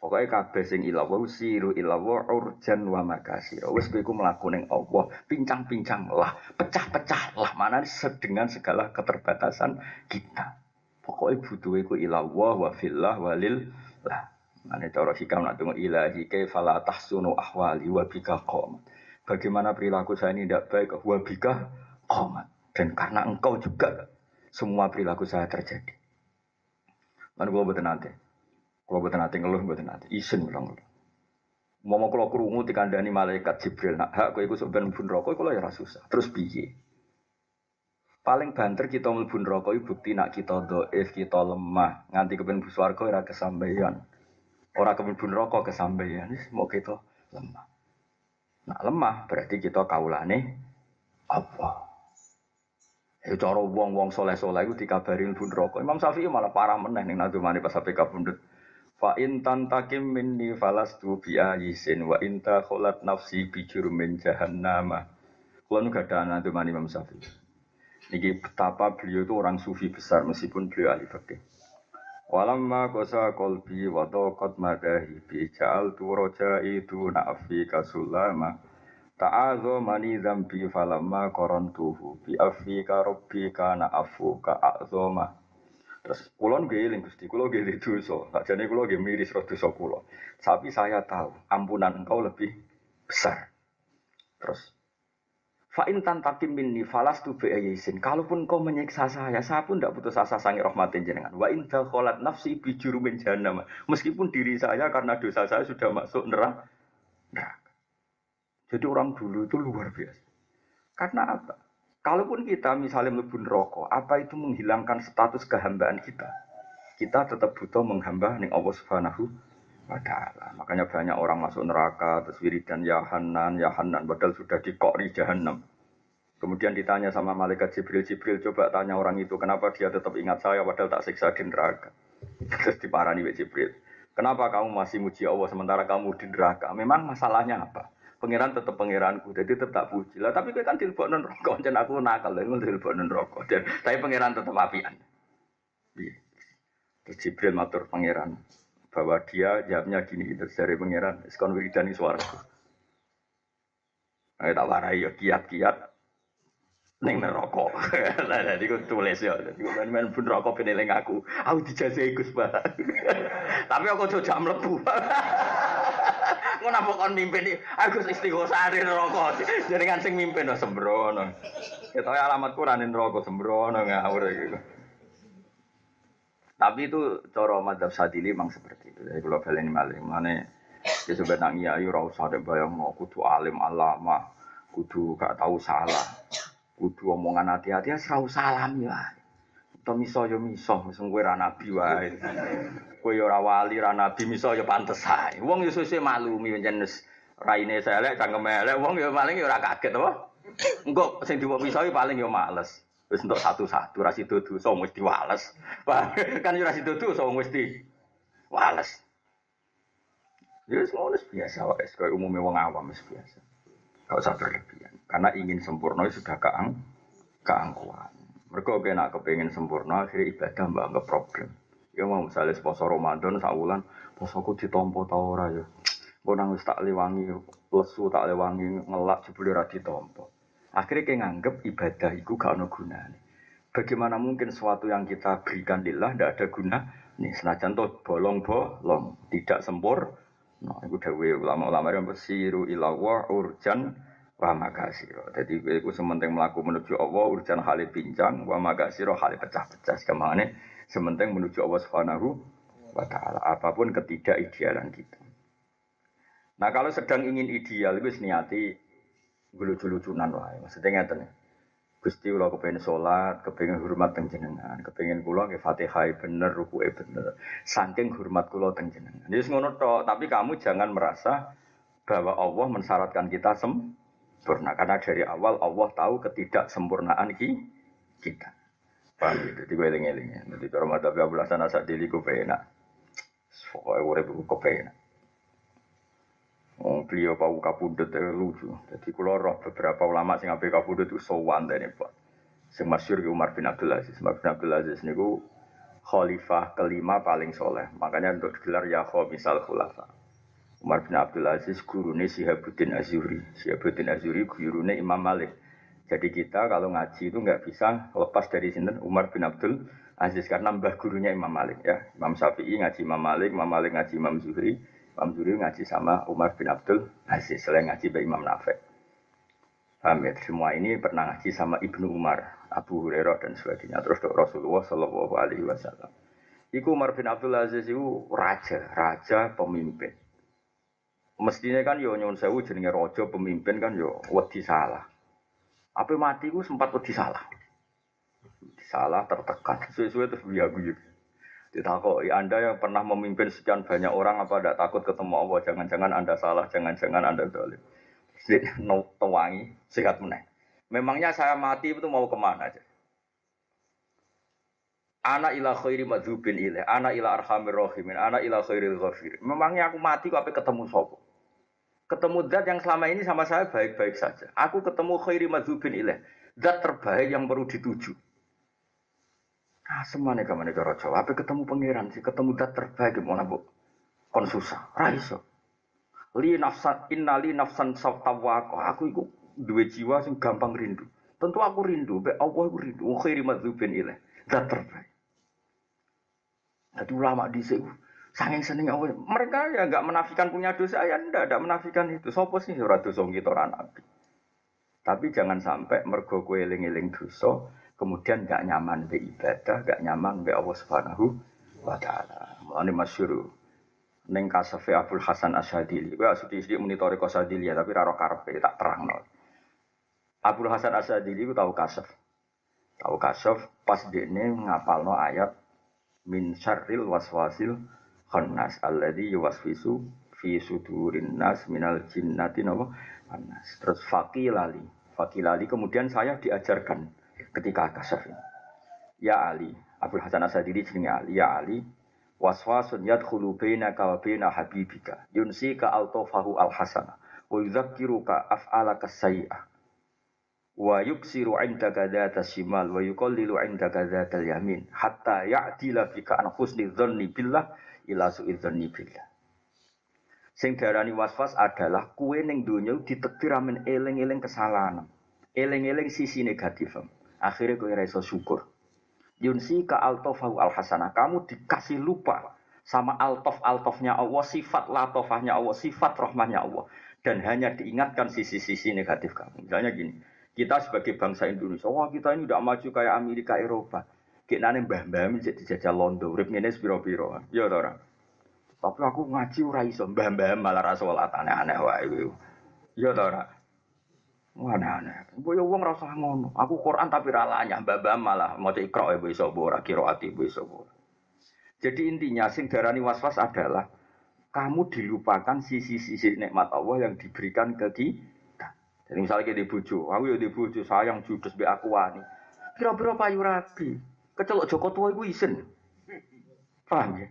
Pokoknya kabeh sing ilawa siru ilawa urjan wa makasir. Wis kowe iku mlaku ning Allah, pincang-pincang lah, pecah-pecah lah mana sedengan segala keterbatasan kita. Pokoknya butuh iku ilawa wa fillah walil lah. Mane cara hikam nak tunggu ilahi kaifala tahsunu ahwali wa bika qomat. Bagaimana perilaku saya ini tidak baik wa bika qomat. Dan karena engkau juga semua perilaku saya terjadi. Mana gua betul nanti. Kalau buat nanti ngeluh, buat nanti isin bilang ngeluh. Mau mau kalau kerungu dikandani malaikat Jibril, nak hak kau ikut sebenarnya pun rokok, kalau ya susah. Terus biye. Paling banter kita melbun rokok, bukti nak kita doif, kita lemah, nganti kepen buswargo ora kesampaian. Orang kepen bun rokok kesampaian, mau kita lemah. Nak lemah berarti kita kaulane apa? Ya cara wong-wong soleh-soleh itu dikabarin bun rokok. Imam Syafi'i malah parah meneh ning nadumane pas sampai kabundut. Fa in tantakim minni falastu bi ayisin wa inta kholat nafsi bi jurumin jahannama. Kulo nu gada anak Imam Imam Syafi'i. Niki betapa beliau itu orang sufi besar meskipun beliau ahli fikih. Walamma kosa kolbi wa taqat madahi bi ja'al tu roja'i tu na'fi kasulama. Ta'adho mani zambi falamma korontuhu bi afi ka robbi ka na'afu ka a'zoma. Terus kulon eling Gusti, kulo nggih dosa. Sakjane kulo nggih miris roh dosa kulo. Tapi saya tahu ampunan engkau lebih besar. Terus Fa'in tantakim minni falas tu bi'ayisin. Kalaupun kau menyiksa saya, saya pun tidak putus asa sangi rahmatin jenengan. Wa in kholat nafsi bijurumin jahannam. Meskipun diri saya karena dosa saya sudah masuk neraka. Jadi orang dulu itu luar biasa. Karena apa? Kalaupun kita misalnya melebur rokok, apa itu menghilangkan status kehambaan kita? Kita tetap butuh menghamba nih Allah Subhanahu taala. Makanya banyak orang masuk neraka terus wiridan ya Hanan, ya Hanan padahal sudah dikori jahanam. Kemudian ditanya sama malaikat Jibril, Jibril coba tanya orang itu, kenapa dia tetap ingat saya padahal tak siksa di neraka. [LAUGHS] Terus diparani Jibril. Kenapa kamu masih muji Allah sementara kamu di neraka? Memang masalahnya apa? Pangeran tetap pangeranku, jadi tetap puji. Lah tapi kan tilbok non rokok, jadi aku nakal, jadi tilbok non rokok. Tapi pangeran tetap apian. Terus Jibril matur pangeran bahwa dia jawabnya gini, terus dari pangeran, sekon wiridan suara. Ayo tak warai ya kiat-kiat Neng neraka. [LAUGHS] Lah dadi ku tulis ya. Dadi men pun rokok ben eling aku. Aku dijajahi Gus Pak. [LAUGHS] Tapi aku jam mlebu. [LAUGHS] Ngono apa kon mimpin iki? Aku istighosah di neraka. Jenengan sing mimpin no sembrono. Kita alamat Quran neraka sembrono ngawur gitu. Tapi itu coro madhab sadili memang seperti itu. Jadi kalau kalian maling mana ya sebenarnya ayo rasa ada bayang mau kudu alim alama, kudu gak tahu salah. Kudu omongan hati-hati ya serau salam ya. Atau miso yo miso, misal gue nabi wae. Kowe yo ora wali ra nabi miso yo pantes ae. Wong yo sesuk maklumi jenis raine elek cangkem elek wong yo paling yo ora kaget apa. Engko sing diwo miso paling yo males. Wis entuk satu-satu ra sido dosa wis diwales. [LAUGHS] kan yo ra sido dosa wis diwales. Ya wis biasa wae, koyo umume wong awam wis biasa. Gak usah berlebihan. Karena ingin sempurna sudah keang, keangkuhan. Mereka kena kepengen sempurna, akhirnya ibadah mbak nggak problem. Ya mau misalnya poso Ramadan saulan, posoku ditompo tau ora ya. Nangis tak lewangi, lesu tak lewangi, ngelak jebule ora ditompo. Akhirnya kayak nganggep ibadah itu gak ada gunanya. Bagaimana mungkin sesuatu yang kita berikan lillah tidak ada guna? Nih, senajan tuh bolong bolong, tidak sempur. Nah, itu dawe ulama-ulama yang bersiru ilawa urjan wa magasiro. Jadi itu sementing melaku menuju Allah urusan hal pincang wa magasiro hal pecah-pecah. Ke mana sementing menuju Allah Subhanahu wa taala. Apa pun ketidakidealan kita. Nah kalau sedang ingin ideal itu niati lucu-lucunan wae. Maksudnya ngeten. Gusti kula kepengen sholat, kepengen hormat teng jenengan, kepengen kula ke Fatihah bener, rukuke bener. Saking hormat kula teng jenengan. Jadi ngono tok, tapi kamu jangan merasa bahwa Allah mensyaratkan kita sem sempurna karena dari awal Allah tahu ketidaksempurnaan kita. Paham gitu, jadi gue eling-eling ya. Nanti kalau mata Abu Hasan Asad dili gue penak. Pokoknya gue ribu gue penak. Oh, beliau pau kapundut itu lucu. Jadi kalau roh beberapa ulama sing ngapain kapundut itu sowan deh pak. Semasyur Umar bin Abdul Aziz. Umar bin Abdul Aziz niku khalifah kelima paling soleh. Makanya untuk digelar ya misal khulafa. Umar bin Abdul Aziz gurune Sihabuddin Azuri. Sihabuddin Azuri gurune Imam Malik. Jadi kita kalau ngaji itu nggak bisa lepas dari sini Umar bin Abdul Aziz karena mbah gurunya Imam Malik ya. Imam Syafi'i ngaji Imam Malik, Imam Malik ngaji Imam Zuhri, Imam Zuhri ngaji sama Umar bin Abdul Aziz selain ngaji by Imam Nafek. Paham ya? Semua ini pernah ngaji sama Ibnu Umar, Abu Hurairah dan sebagainya. Terus Rasulullah Shallallahu Alaihi Wasallam. Iku Umar bin Abdul Aziz itu raja, raja pemimpin. Mestinya kan yo nyuwun sewu jenenge raja pemimpin kan yo wedi salah. Apa mati ku sempat wedi salah. Salah tertekan. Suwe-suwe terus guyu-guyu. Ditakoi, Anda yang pernah memimpin sekian banyak orang apa tidak takut ketemu Allah? Jangan-jangan Anda salah, jangan-jangan Anda dolim. No, tewangi, sehat meneng. Memangnya saya mati itu mau ke mana aja? Anak ila khairi madzubin ilaih, anak ila arhamir rahimin, anak ila khairil ghafir. Memangnya aku mati kok apa ketemu sopo? Ketemu zat yang selama ini sama saya baik-baik saja. Aku ketemu khairi madzubin ilaih. Zat terbaik yang perlu dituju. Ah, semuanya kamu negara Jawa. Apa ketemu pangeran sih? Ketemu zat terbaik gimana bu? Kon susah. Raiso. Li nafsan inna li nafsan sawtawako. Aku itu dua jiwa sing gampang rindu. Tentu aku rindu. Be Allah aku rindu. Khairi madzubin ilaih. Zat terbaik. Jadi ulama di sini Sanging seneng Allah. Mereka ya nggak menafikan punya dosa ya ndak, ndak menafikan itu. Sopo sih ora dosa kita ora nabi. Tapi jangan sampai mergo kowe eling-eling dosa, kemudian nggak nyaman be ibadah, nggak nyaman be Allah Subhanahu wa taala. Mulane masyhur ning kasafe Abdul Hasan Asyadili. Kowe sithik-sithik muni toriko Asyadili ya, tapi raro karepe tak terangno. Abdul Hasan Asyadili ku tahu kasaf. Tahu kasaf pas dekne ngapalno ayat min syarril waswasil khannas alladzi yuwaswisu fi sudurin nas minal jinnati annas terus faqilali Fakilali kemudian saya diajarkan ketika kasaf ini. Ya Ali, Abdul Hasan Asadili jenenge Ali, ya Ali, waswasun yadkhulu bainaka wa baina habibika. Yunsika altofahu alhasana. Wa yudzakiruka af'alaka sayyi'ah wa yuksiru indaka dzata shimal wa yuqallilu indaka dzatal yamin hatta ya'dila bika an husni dzanni billah ila su'i dzanni billah. Sing darani waswas adalah kue ning donya ditektir amen eling-eling kesalahan. Eling-eling sisi negatif akhirnya kue ra iso syukur Yunsi ka altofahu al hasanah. Kamu dikasih lupa sama altof altofnya Allah, sifat latofahnya Allah, sifat rahmahnya Allah. Dan hanya diingatkan sisi-sisi negatif kamu. Misalnya gini, kita sebagai bangsa Indonesia, wah kita ini udah maju kayak Amerika, Eropa. Kita nane mbah-mbah jadi dijajah londo, urip ngene piro-piro. Ya orang. Tapi aku ngaji ora iso, mbah-mbah malah ra salat aneh-aneh wae. Ya ora. Wah aneh-aneh. Mbok yo wong rasa ngono. Aku Quran tapi ra lanyah, mbah malah maca ikra ya iso ora qiraati iso ora. Jadi intinya sing darani waswas adalah kamu dilupakan sisi-sisi nikmat Allah yang diberikan ke kita. Jadi misalnya kita dibujuk, aku ya dibujuk sayang judes be aku wani. Kira-kira payu rabi, kecelok Joko tua iku isen. Paham ya?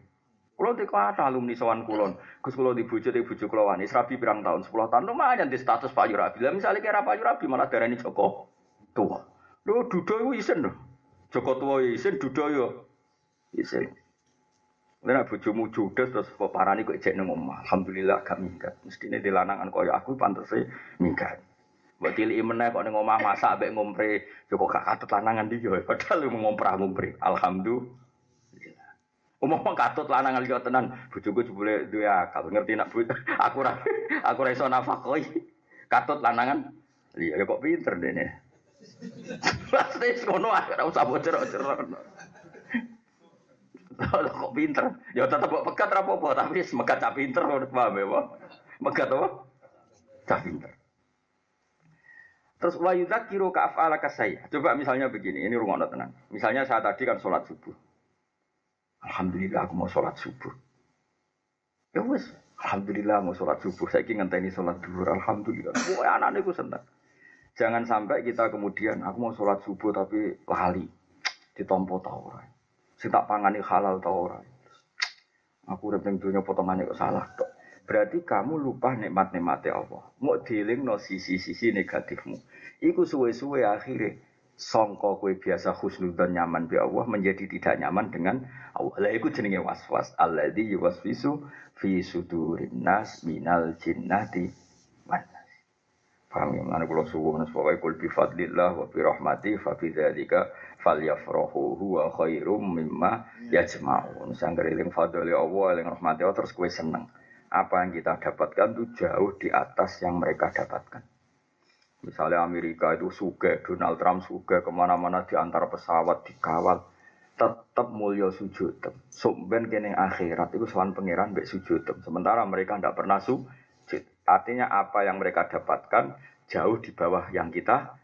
Kulo di kata alumni sawan kulon, Gus kulo di bujuk di bujuk kulo wani, serabi pirang tahun, sepuluh tahun lumayan di status Pak Yurabi. Lah misalnya kira Pak Yurabi malah darah ini Joko tua. Lo dudo itu isen loh. Joko tua isen, dudo yo isen. Lalu bujumu judes terus kok parani kok ijek nang. Alhamdulillah gak minggat. Mestine dilanangan kaya aku pantes minggat. Mbok tiliki meneh kok ning omah masak mbek ngompre, kok gak katut lanangan dia. Padahal lu ngomprah ngompre. Alhamdulillah. Umum katut lanang liya tenan, bojoku jebule duwe akal, ngerti nak bu, [LAUGHS] aku ora [LAUGHS] aku ora iso nafakoi. Katut lanangan. Iya ya kok pinter dene. Pasti [LAUGHS] ngono ora usah bocor-bocor. kok pinter. Ya tetep kok pekat ra apa tapi semekat cah pinter paham ya, Pak. Megat apa? Cah pinter. Terus wa yudzakiru ka af'ala kasai. Coba misalnya begini, ini rungono tenang. Misalnya saya tadi kan sholat subuh. Alhamdulillah aku mau sholat subuh. Ya wes, Alhamdulillah mau sholat subuh. Saya ingin ngenteni sholat duhur. Alhamdulillah. Wah anak aku senang. Jangan sampai kita kemudian aku mau sholat subuh tapi lali ditompo tau ora. Tak pangani halal tau. Aku udah dunia potongannya kok salah. Berarti kamu lupa nikmat-nikmatnya Allah. Mau dealing no sisi-sisi negatifmu. Iku suwe-suwe akhirnya songko kue biasa dan nyaman bi Allah menjadi tidak nyaman dengan Allah. Lah iku jenenge waswas. Alladzi yuwaswisu fi sudurin nas minal jinnati wan nas. Paham ya mana kula suwun pokoke kul bi fadlillah wa bi rahmati fa bi dzalika falyafrahu huwa khairum mimma yajma'un. Sangger eling fadli Allah eling rahmati Allah terus kue seneng. Apa yang kita dapatkan itu jauh di atas yang mereka dapatkan. Misalnya Amerika itu suge, Donald Trump suge, ke mana-mana di antara pesawat dikawal, tetap mulia sujud. Sumben kene akhirat itu soal pangeran bek sujud. Sementara mereka tidak pernah sujud. Artinya apa yang mereka dapatkan jauh di bawah yang kita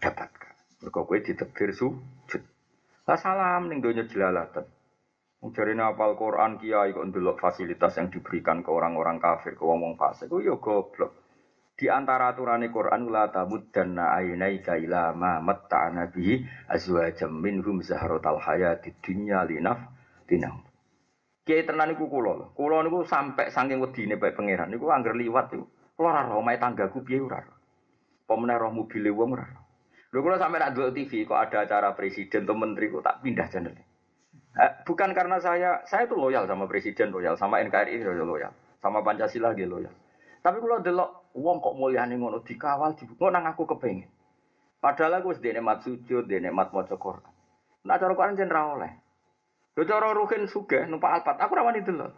dapatkan. Mereka kue ditebir sujud. Lah salam ning donya jelalatan. Jarine apal Quran kiai kok fasilitas yang diberikan ke orang-orang kafir, ke wong-wong fasik. Ku yo goblok. Di antara aturan Quran la tamuddanna ainaika ila ma matta'na bihi azwajam minhum zahratal hayatid dunya linaf tinam. Kiai tenan niku kula. Kula niku sampai saking wedine bae pangeran niku angger liwat niku. Kula ora roh tanggaku piye ora. Apa meneh roh mobile wong ora. Lho kula sampe nak TV kok ada acara presiden atau menteri kok tak pindah channel. Eh, bukan karena saya, saya itu loyal sama presiden loyal, sama NKRI loyal, sama Pancasila dia loyal. Tapi kalau delok Wong kok mulyane ngono dikawal di nang aku kepengen. Padahal aku wis dene mat sujud, dene mat maca Quran. Nak cara Quran jen ra oleh. Lho cara ruhin sugih numpak alpat, aku ra wani delok.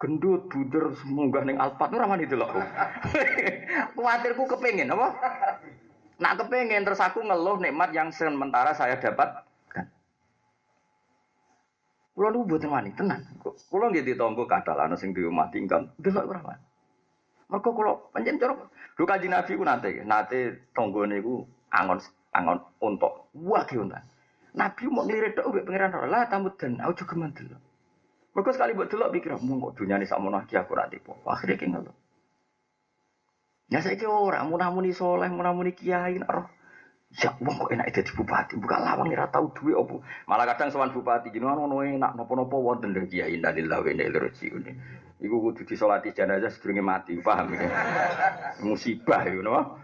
Gendut buder munggah ning alpat ora wani delok. [LAUGHS] Kuwatirku kepengen apa? Nak kepengen terus aku ngeluh nikmat yang sementara saya dapat Kulo nu mboten wani tenan. Kulo nggih ditonggo kadal ana sing di omah tinggal. Delok ora wani. Mereka kalau panjang corok, lu kaji nabi ku nate, nate tonggone ku angon angon untuk wah unta. Nabi mau ngelirik dok, ubek pangeran lah tamu dan aku juga mantel. Mereka sekali buat delok pikir, mau kok dunia ini sama lagi aku rati po. Akhirnya kayak ngeluh. Ya saya kira orang munamuni soleh, munamuni kiai, roh. Ya wong kok enak jadi bupati, buka lawang ora tau duwe opo. Malah kadang sowan bupati jenengan ono enak napa-napa wonten lho kiai innalillahi wa inna ilaihi rajiun. Iku kudu disolati jenazah sedurunge mati, paham ya? [LAUGHS] Musibah itu, no?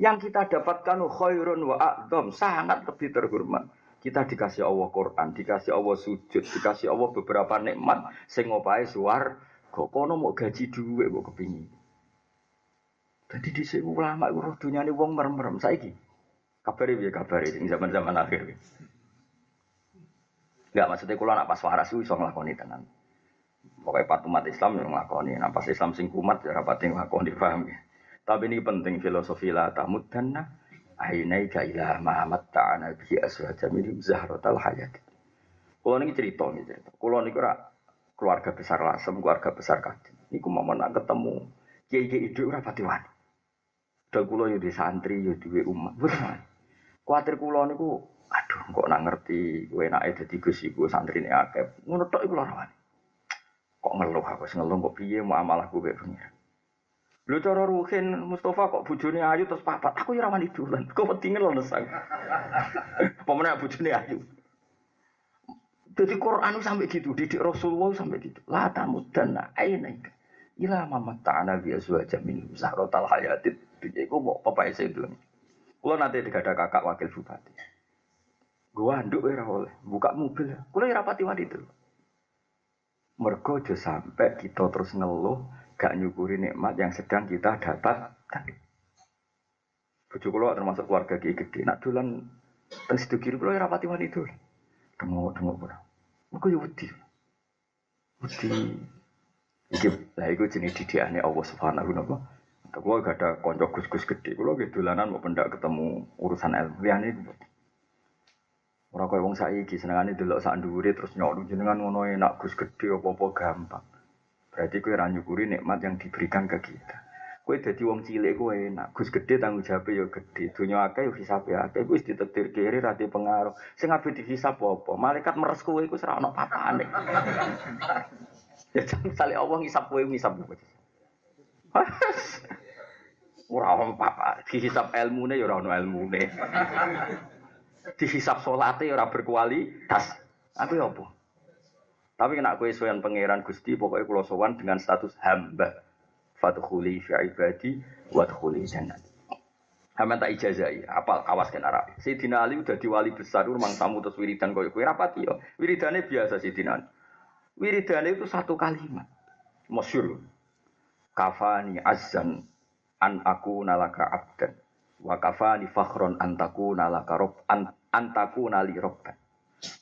Yang kita dapatkan khairun wa a'dham, sangat lebih terhormat. Kita dikasih Allah Quran, dikasih Allah sujud, dikasih Allah beberapa nikmat sing opahe suar, kok kono mau gaji duwe kok kepingin. Jadi di sini ulama itu roh dunia ini wong merem merem saiki. Kabari biar kabari ini zaman zaman akhir. Enggak maksudnya kalau nak pas waras itu bisa ngelakoni tenan. Pokoknya pat umat Islam yang ngelakoni. Nah pas Islam sing kumat ya rapat yang ngelakoni paham ya. Tapi ini penting filosofi la tamud dana. Ainai ka Muhammad ta'ana bihi aswaja minim zahratal hayat. Kalau ini cerita nih cerita. Kalau ini keluarga besar lasem, keluarga besar kaji. Ini ku mau ketemu kiai-kiai itu rapati wani. Dal kula yo di santri yo duwe umat. Kuatir kula niku aduh kok nak ngerti kowe enake dadi Gus iku santrine akeh. Ngono tok iku Kok ngeluh aku ngeluh kok piye muamalah kowe pengiran. Lho cara Ruhin Mustafa kok bojone ayu terus papat. Aku yo ora wani dolan. Kok penting lho nesang. Pemene bojone ayu. Jadi Quran sampai gitu, didik Rasulullah sampai gitu. La tamudanna aina ila mamat ta'ana bi azwaja min zahratal hayatid iku mau papai itu. Kulo nanti ada kakak wakil bupati. Gua anduk ora oleh, buka mobil. Kulo ora pati itu. Mergo aja sampai kita terus ngeluh gak nyukuri nikmat yang sedang kita dapatkan. Bojo kulo termasuk keluarga kiai gede. Nak dolan teng situ kiri kulo ora pati itu. Dengok-dengok ora. Mergo yo wedi. Wedi Iki lah iku didikane Allah Subhanahu wa taala. Kulo gak ada konco gus-gus gede. Kulo ge dolanan mau pendak ketemu urusan ilmu. Liyane iku. Ora koyo wong saiki senengane delok sak dhuwure terus nyok jenengan ngono enak gus gede apa-apa gampang. Berarti kowe nyukuri nikmat yang diberikan ke kita. Kowe dadi wong cilik kowe enak. Gus gede tanggung jawab ya gede. Dunya akeh yo hisabe akeh. Wis ditakdir kiri ra pengaruh. Sing ape dihisab apa? Malaikat meres kowe iku ora ono papane. [LAUGHS] Ya misalnya Allah ngisap kowe ngisap kowe. Ora ono apa dihisap ilmune ya ora ono ilmune. Dihisap salate ya ora berkualitas. Aku ya apa? Tapi kena kowe sowan pangeran Gusti pokoknya kula sowan dengan status hamba. Fadkhuli fi ibadi wa dkhuli jannah. Hamba tak ijazai, apal awas kan Arab. Sayyidina Ali udah diwali besar, rumang tamu terus wiridan koyo kowe rapati yo. Wiridane biasa Sayyidina Ali. Wiridane itu satu kalimat. Masyur. Kafani azan an aku nalaka abdan. Wa kafani fakhron antaku nalaka rob an, antaku nali robban.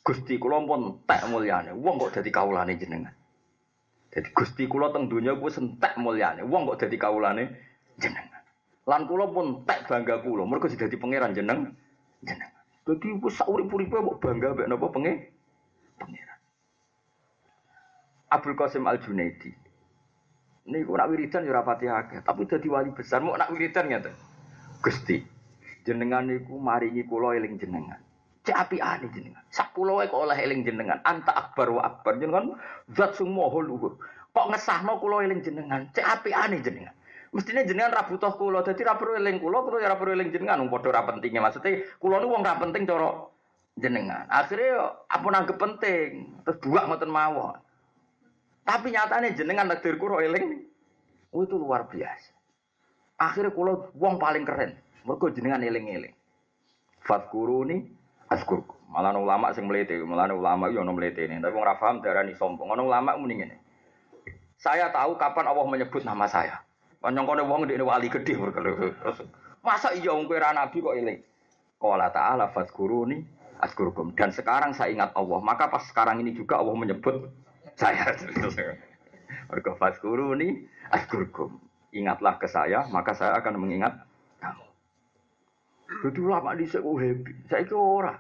Gusti kula pun tak mulyane. Wong kok dadi kawulane jenengan. Jadi Gusti kula teng donya kuwi sentek mulyane. Wong kok dadi kawulane jenengan. Lan kula pun tak bangga kula. Mergo dadi pangeran jeneng jenengan. Dadi wis sak urip-uripe kok bangga mek napa pengen pangeran. Abdul Qasim Al Junaidi. Ini kok nak wiridan ya rapati tapi dadi wali besar mau nak wiridan ngene. Gusti, jenengan niku maringi kula eling jenengan. Cek apiane jenengan. Sak pulau kok oleh eling jenengan. Anta akbar wa akbar jenengan zat semua luhur. Kok ngesahno kula eling jenengan. Cek apiane jenengan. Mestinya jenengan ra butuh kula, dadi ra eling kula, kula ya ra perlu eling jenengan. Wong padha ra pentinge. Maksudnya kula niku penting cara jenengan. Akhirnya apa nanggep penting, terus buak ngoten mawon. Tapi nyatanya jenengan takdir kuro eling. Itu luar biasa. Akhirnya kulo wong paling keren. Mereka jenengan eling-eling. Fatkuruni askurku. Malah ulama sing melete, malah ulama yo ono melete ini. Tapi ora paham darani sombong. Ono ulama muni ngene. Saya tahu kapan Allah menyebut nama saya. Konyong-konyong wong ndekne wali gede mergo. Masa iya wong kowe nabi kok eling. Qala ta'ala fatkuruni askurkum. Dan sekarang saya ingat Allah. Maka pas sekarang ini juga Allah menyebut saya. Mergo faskuruni askurkum. Ingatlah ke saya, maka saya akan mengingat kamu. Jadi lama di saya happy. Saya itu ora.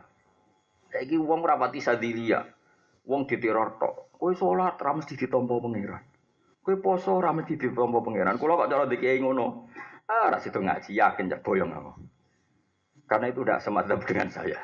Saya itu uang rapati sadilia. Uang diteror tok. Kue sholat rames di ditompo pangeran. Kue poso rames di ditompo pangeran. Kalau kok cara dikiai ngono. Ah, ras itu ngaji yakin jak boyong aku. Karena itu tidak semata dengan saya.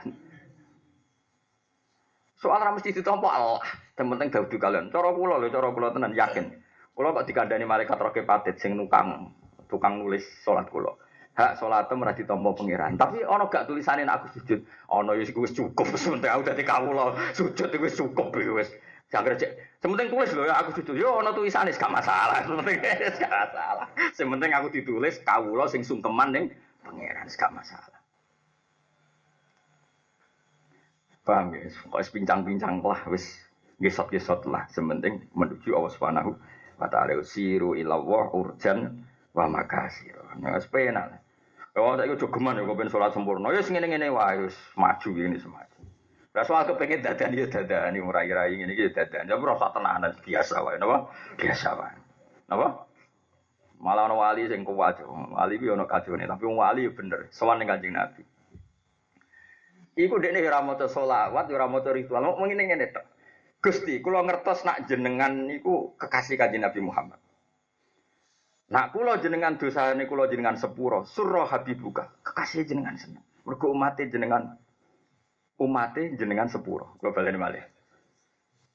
Soal rames di ditompo Allah. Yang penting dawuh kalian. Cara kula lho, cara kula tenan yakin. Kula kok dikandani malaikat roke patit sing nukang tukang nulis salat kula. Hak salate ora ditampa pangeran. Tapi ana gak tulisane nek aku sujud. Ana ya wis cukup [LAUGHS] sementing aku dadi kawula sujud wis cukup wis. Jangan cek. Sementing tulis lho ya aku sujud. Yo ana tulisane gak masalah. [LAUGHS] Sementing gak masalah. Sementing aku ditulis kawula sing sungkeman ning pangeran gak masalah. Paham ya? Kok pincang-pincang lah wis gesot-gesot lah. Sementing menuju Allah Subhanahu wa taala siru ila urjan wa makasir. Nah, sepena. Oh, saya itu geman ya, kepen sholat sempurna. Ya, ngene ngene wae, wis maju gini semaju. Lah soal kepengen dadan ya dadan, ini murai-rai iki ya dadan. Ya rasa tenanan biasa wae, napa? Biasa wae. Napa? Malah ana wali sing kuat. Wali ku ono kacone, tapi wong wali ya bener. Sowan ning Kanjeng Nabi. Iku dekne ora maca selawat, ora maca ritual. Mau ngene ngene. Gusti, kula ngertos nak jenengan niku kekasih Kanjeng Nabi Muhammad. Nak kula jenengan dosane kula jenengan sepuro, surah habibuka, kekasih jenengan seneng. Mergo umate jenengan umate jenengan sepuro. Kula baleni malih.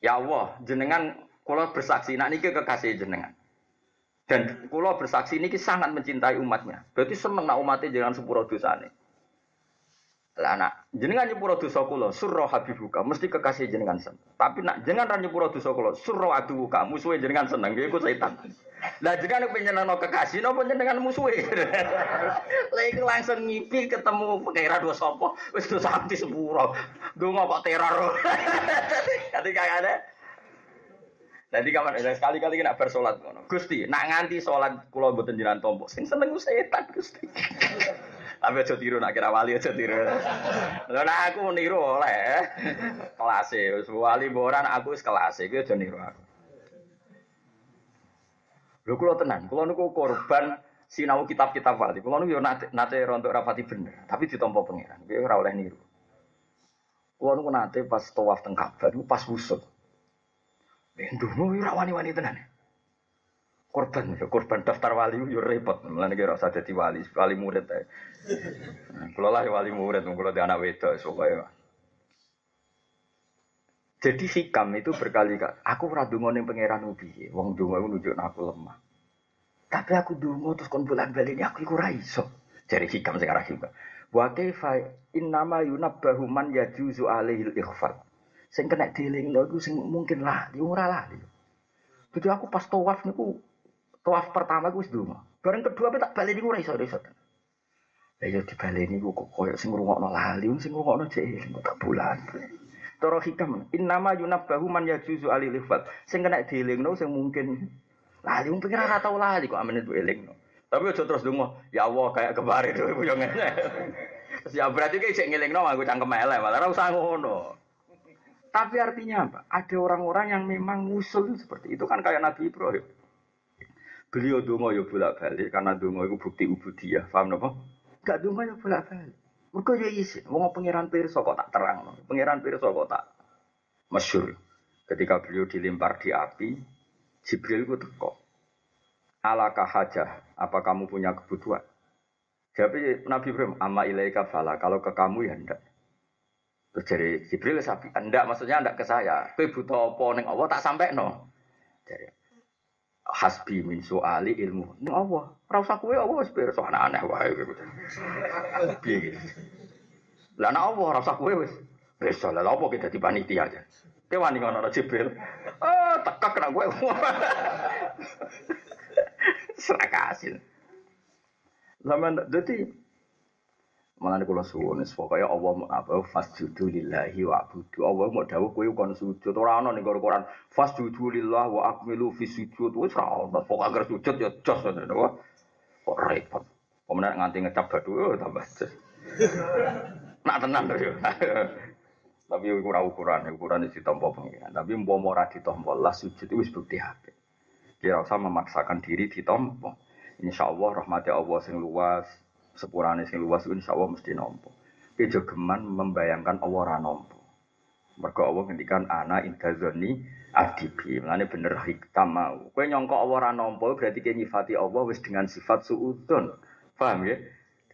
Ya Allah, jenengan kula bersaksi nak niki kekasih jenengan. Dan kula bersaksi niki sangat mencintai umatnya. Berarti seneng nak umate jenengan sepuro dosane. Lah nak jenengan nyepuro dosa kula surra habibuka mesti kekasih jenengan seneng. Tapi nak jenengan ra nyepuro dosa kula surra aduka musuhe jenengan seneng iku setan. Lah jenengan penjenengan kekasih napa jenengan musuhe. [LAUGHS] Lah iku langsung ngipi ketemu pengira dua sapa wis dosa anti sepuro. Donga kok teror. [LAUGHS] Kagak ada. Jadi kamar sekali-kali nak bersolat ngono. Gusti, nak nganti solat kula mboten jenengan tompo. Sing seneng setan Gusti. [LAUGHS] Tapi aja tiru nak kira wali aja tiru. Lha nak aku niru oleh kelas e wali boran aku wis kelas e aja niru aku. Lho kula tenan, kula niku korban sinau kitab-kitab wali. Kula niku yo nate, nate rontok rapati bener, tapi ditampa pangeran. Kuwi ora oleh niru. Kula niku nate pas tawaf teng Ka'bah pas wusud. Benduno ora wani-wani tenan. Korban, ya korban daftar wali yo repot. Mulane kira usah dadi wali, wali murid ae. Kula lah wali murid, kula di anak wedok pokoke. Jadi hikam itu berkali-kali. Aku ora ning pangeran ubi. Wong donga iku nunjukno aku lemah. Tapi aku donga terus kon bulan-balik aku iku ora iso. Jadi hikam arah hikam. Wa kaifa innama yunabbahu man yajuzu alaihil ikhfal. Sing kena dielingno iku sing mungkin lali, ora lali. Jadi aku pas tawaf niku tawaf pertama wis donga. Bareng kedua tak baleni ora iso iso. Lah yo dibaleni ku kok koyo sing ngrungokno lali, sing ngrungokno jek tak bulan. Toro hikam, innama yunabbahu man yajuzu alil ifat. Sing kena dielingno sing mungkin lali wong pikir ora tau lali kok amene elingno. Tapi aja terus donga, ya Allah kayak kemarin itu yo ngene. [LAUGHS] Ya berarti kayak cek ngelingno aku cangkem elek, malah ora usah ngono. Tapi artinya apa? Ada orang-orang yang memang musul seperti itu kan kayak Nabi Ibrahim. Beliau dongo ya bolak balik karena dongo itu bukti ubudiyah. Paham napa? Gak dongo ya bolak balik. Mereka ya isin. Wong pangeran pirsa kok tak terang. Pangeran pirsa kok tak masyur. Ketika beliau dilempar di api, Jibril itu teko. Alakah hajah? Apa kamu punya kebutuhan? Jadi Nabi Ibrahim, amma ilaika fala. Kalau ke kamu ya enggak. Terus dari Jibril sapi, enggak maksudnya enggak ke saya. Kowe butuh apa ning Allah tak sampai no. Jadi hasbi min soali ilmu. Ini Allah. Ora usah kowe Allah wis pirsa aneh wae kowe. Piye iki? Lah nek Allah ora usah kowe wis. Wis lah apa kita di panitia aja. Kowe wani ngono Jibril. Ah, tekak kena kowe. [LAUGHS] Serakasin. Zaman dadi Malah nek kula suwun wis pokoke Allah apa fasjudu lillahi wa abudu. Allah mau dawuh kowe kon sujud ora ana ning Quran fasjudu lillahi wa akmilu fi sujud. Wis ora ana pokoke agar sujud ya jos ngono. Kok repot. Pemenang nganti ngecap batu oh, tambah jos. Nak tenan lho. [LAUGHS] Tapi ora ukuran, ukuran itu ditampa pengiran. Tapi umpama ora ditampa lah sujud wis bukti apik. Kira usah memaksakan diri ditampa. Insyaallah rahmati Allah sing luas, sepurane sing luas insya Allah mesti nompo. Kejo geman membayangkan Allah ora nompo. Mergo Allah ngendikan ana indazoni adibi. Mulane bener hikam mau. Kowe nyangka Allah ora nompo berarti kowe nyifati Allah wis dengan sifat suudzon. Paham ya?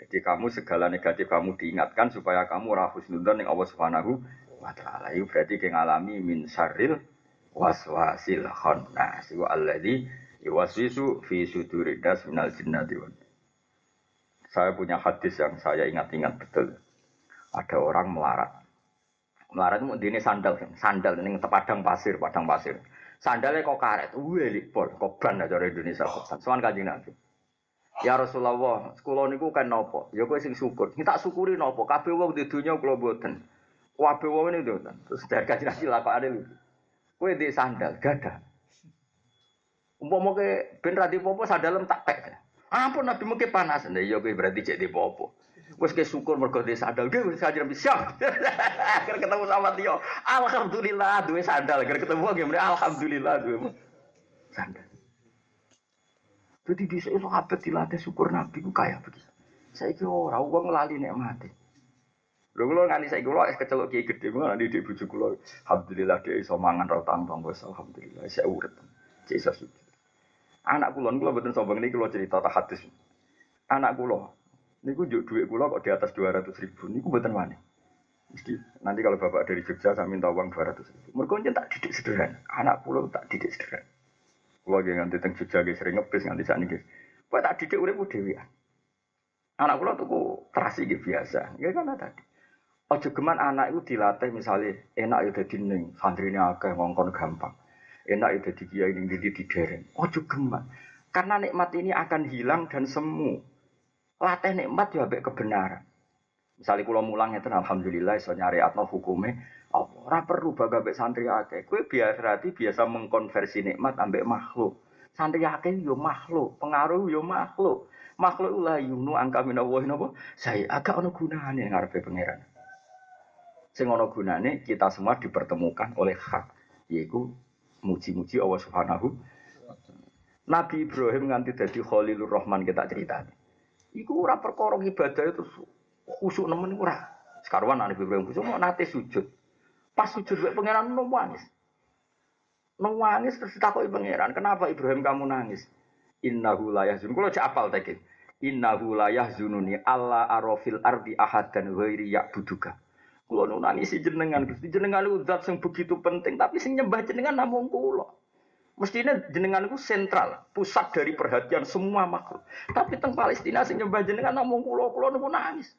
Jadi kamu segala negatif kamu diingatkan supaya kamu ora husnudzon ning Allah Subhanahu wa taala. Itu berarti kowe ngalami min syarril waswasil khannas. Wa alladzi Iwasisu fi suduridas minal jinnati Saya punya hadis yang saya ingat-ingat betul. Ada orang melarat. Melarat itu ini sandal, sandal ini padang pasir, padang pasir. Sandalnya kok karet, wih pol, kok ban aja Indonesia kok. Soal kajian Nabi. Ya Rasulullah, sekolah niku kan nopo? Ya kowe sing syukur. Kita syukuri nopo? Kabeh wong di dunya kula mboten. Kabeh wong ini mboten. Terus dari kajian Nabi lakokane lho. Kowe di sandal, gadah. Umpama ke ben ra dipopo sandalem tak pek. Ampun Nabi mungkin panas. Nah, iya berarti cek dipopo. Wes ke syukur mergo di sandal ge wis Nabi siap. [LAUGHS] Akhir ketemu sama dia. Alhamdulillah duwe sandal. Akhir ketemu ge alhamdulillah duwe sandal. Jadi di sini sahabat dilatih syukur Nabi ku kaya begitu. Saya kira orang uang lali nek mati. Lho kula nganti saiki kula es kecelok kiai gedhe kula nanti di bojo kula. Alhamdulillah dia iso mangan ora tanggung wis alhamdulillah saya urip. Cek iso sujud. Anak kula kula mboten sombong niki kula cerita tak hadis. Anak kula niku njuk dhuwit kula kok di atas 200 ribu niku mboten wani. Mesti nanti kalau bapak dari Jogja saya minta uang 200 ribu. Mergo tak didik sederhana. Anak kula tak didik sederhana. Kulo nggih nganti teng Jogja nggih sering ngebis nganti sakniki. Kok tak didik uripku dhewean. Anak kula tuku terasi nggih biasa. Nggih kan tadi. Ojo geman anak itu dilatih misalnya enak ya dadi ning santrine akeh ngongkon gampang. Enak ya dadi kiai ning di didereng. Ojo geman. Karena nikmat ini akan hilang dan semu. Latih nikmat ya ambek kebenaran. Misalnya kalau mulang itu alhamdulillah iso nyari atau hukumnya apa? Ora perlu bangga mbek santri akeh. Kowe biasa berarti biasa mengkonversi nikmat ambek makhluk. Santri akeh yo makhluk, pengaruh yo makhluk. Makhluk ulah yunu angka minallahi napa? Saya agak ono gunane ngarepe pangeran. Sing ono gunane kita semua dipertemukan oleh hak, yaitu muji-muji Allah Subhanahu Nabi Ibrahim nganti dadi Khalilur Rahman kita cerita. Iku ora perkara ibadah itu khusuk nemen ora. Sekarwan Nabi Ibrahim khusuk nate sujud. Pas sujud wae pangeran nangis. Nangis terus ditakoki pangeran, "Kenapa Ibrahim kamu nangis?" Innahu la yahzun. Kulo cek apal tekin. Innahu la yahzununi alla arafil ardi ahadan ghairi ya'buduka. Kulo nu nangis jenengan, Gusti jenengan itu zat sing begitu penting, tapi sing nyembah jenengan namung kulo. Mestinya jenengan itu sentral, pusat dari perhatian semua makhluk. Tapi teng Palestina sing nyembah jenengan namung kulo, kulo nu nangis.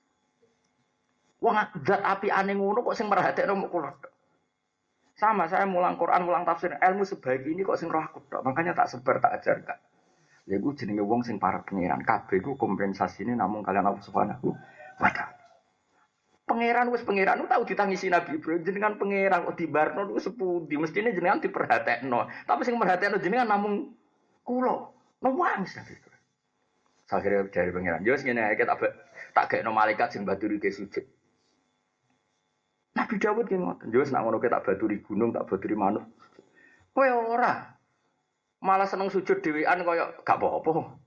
Wong zat api aneh ngono kok sing merhatekno mok kula. Sama saya mulang Quran, mulang tafsir, ilmu sebaik ini kok sing roh aku tok. Makanya tak sebar, tak ajar kak. Ya gue jenenge wong sing para pangeran kabeh gue kompensasi ini namun kalian Allah Subhanahu wa taala. Pangeran wis pangeran lu tahu ditangisi Nabi Ibrahim jenengan pangeran kok dibarno ku sepudi mestine jenengan diperhatekno. Tapi sing merhatekno jenengan namung kula. Nangis Nabi Ibrahim. Akhirnya dari pangeran, yo ngene ae tak tak gekno malaikat sing baturi ke sujud. Nabi Dawud ki ngoten. Yo nak ngono tak baturi gunung, tak baturi manuk. Kowe ora. Malah seneng sujud dhewean kaya gak apa-apa.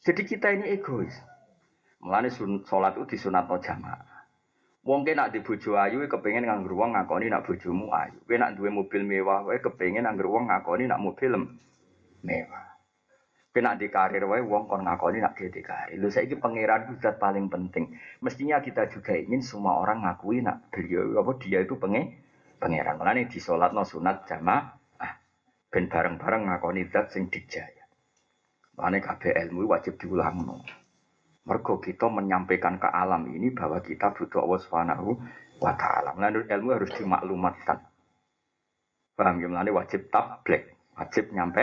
Jadi kita ini egois. Mulane salat itu disunatno jamaah. Wong ke nak di bojo ayu kepengen nganggur wong ngakoni nak bojomu ayu. Kowe nak duwe mobil mewah kowe kepengen nganggur wong ngakoni nak mobil mewah. Kena di karir wae wong kon ngakoni nak di karir. Lu saiki pangeran itu zat paling penting. Mestinya kita juga ingin semua orang ngakui nak beliau apa dia itu penge pangeran. Mulane di salat no sunat jamaah ben bareng-bareng ngakoni zat sing dijaya. Mulane kabeh ilmu wajib diulangno. Mergo kita menyampaikan ke alam ini bahwa kita butuh Allah Subhanahu wa taala. Mulane ilmu harus dimaklumatkan. Paham ya? Mulane wajib tablek, wajib nyampe.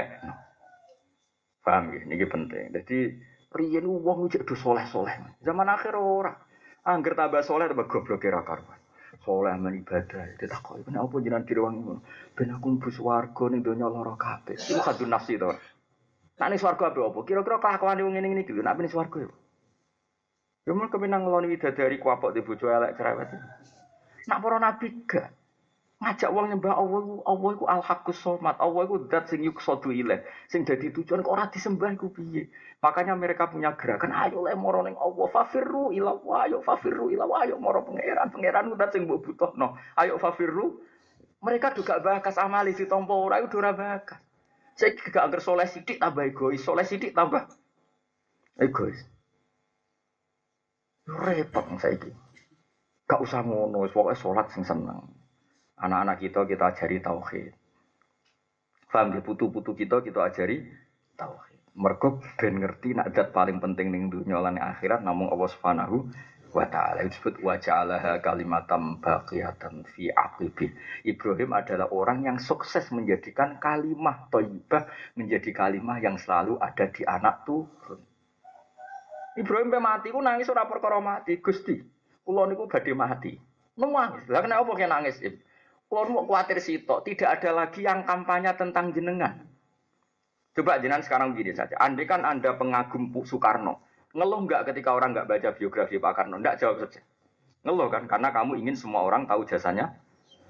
Paham ya? Ini penting. Jadi riyen wong cek do soleh-soleh. Zaman akhir ora. Angger tambah soleh tambah goblok kira karuan. Soleh men ibadah. Ditakoki kenapa jenengan direwangi ngono? Ben aku mlebu swarga ning donya lara kabeh. Iku kadun nafsi to. Nak ning swarga apa? Kira-kira kelakuan wong ngene iki nak ning swarga ya. Ya mun kemenang ngeloni widadari kuapok di bojo elek cerewet. Nak para nabi gak? Ngajak wong nyembah Allah iku Allah iku al haqqus somat Allah iku zat sing yuksadu ilaih. Sing dadi tujuan kok ora disembah iku piye? Makanya mereka punya gerakan ayo le moro ning Allah fafirru ila ayo fafirru ila ayo moro pangeran. Pangeran zat sing mbok butuhno. Ayo fafirru. Mereka juga bakas amali si tompo ora iku ora bakas. Saya gak agar soleh sidik tambah egois soleh sidik tambah egois repot saya gak usah ngono pokoknya sholat sing seneng Anak-anak kita kita ajari tauhid. Faham ya? Putu-putu kita kita ajari tauhid. Mergo ben ngerti nak dat paling penting ning dunya lan akhirat namung Allah Subhanahu wa ta'ala disebut wa ja'alaha kalimatam baqiyatan fi aqibi. Ibrahim adalah orang yang sukses menjadikan kalimah thayyibah menjadi kalimah yang selalu ada di anak turun. Ibrahim pe mati ku nangis ora perkara mati, Gusti. Kula niku badhe mati. Nangis. Lah kenapa kok nangis? Kula mau kuatir sitok, tidak ada lagi yang kampanye tentang jenengan. Coba jenengan sekarang begini saja. Andai kan Anda pengagum Soekarno, ngeluh nggak ketika orang nggak baca biografi Pak Karno? Nggak jawab saja. Ngeluh kan? Karena kamu ingin semua orang tahu jasanya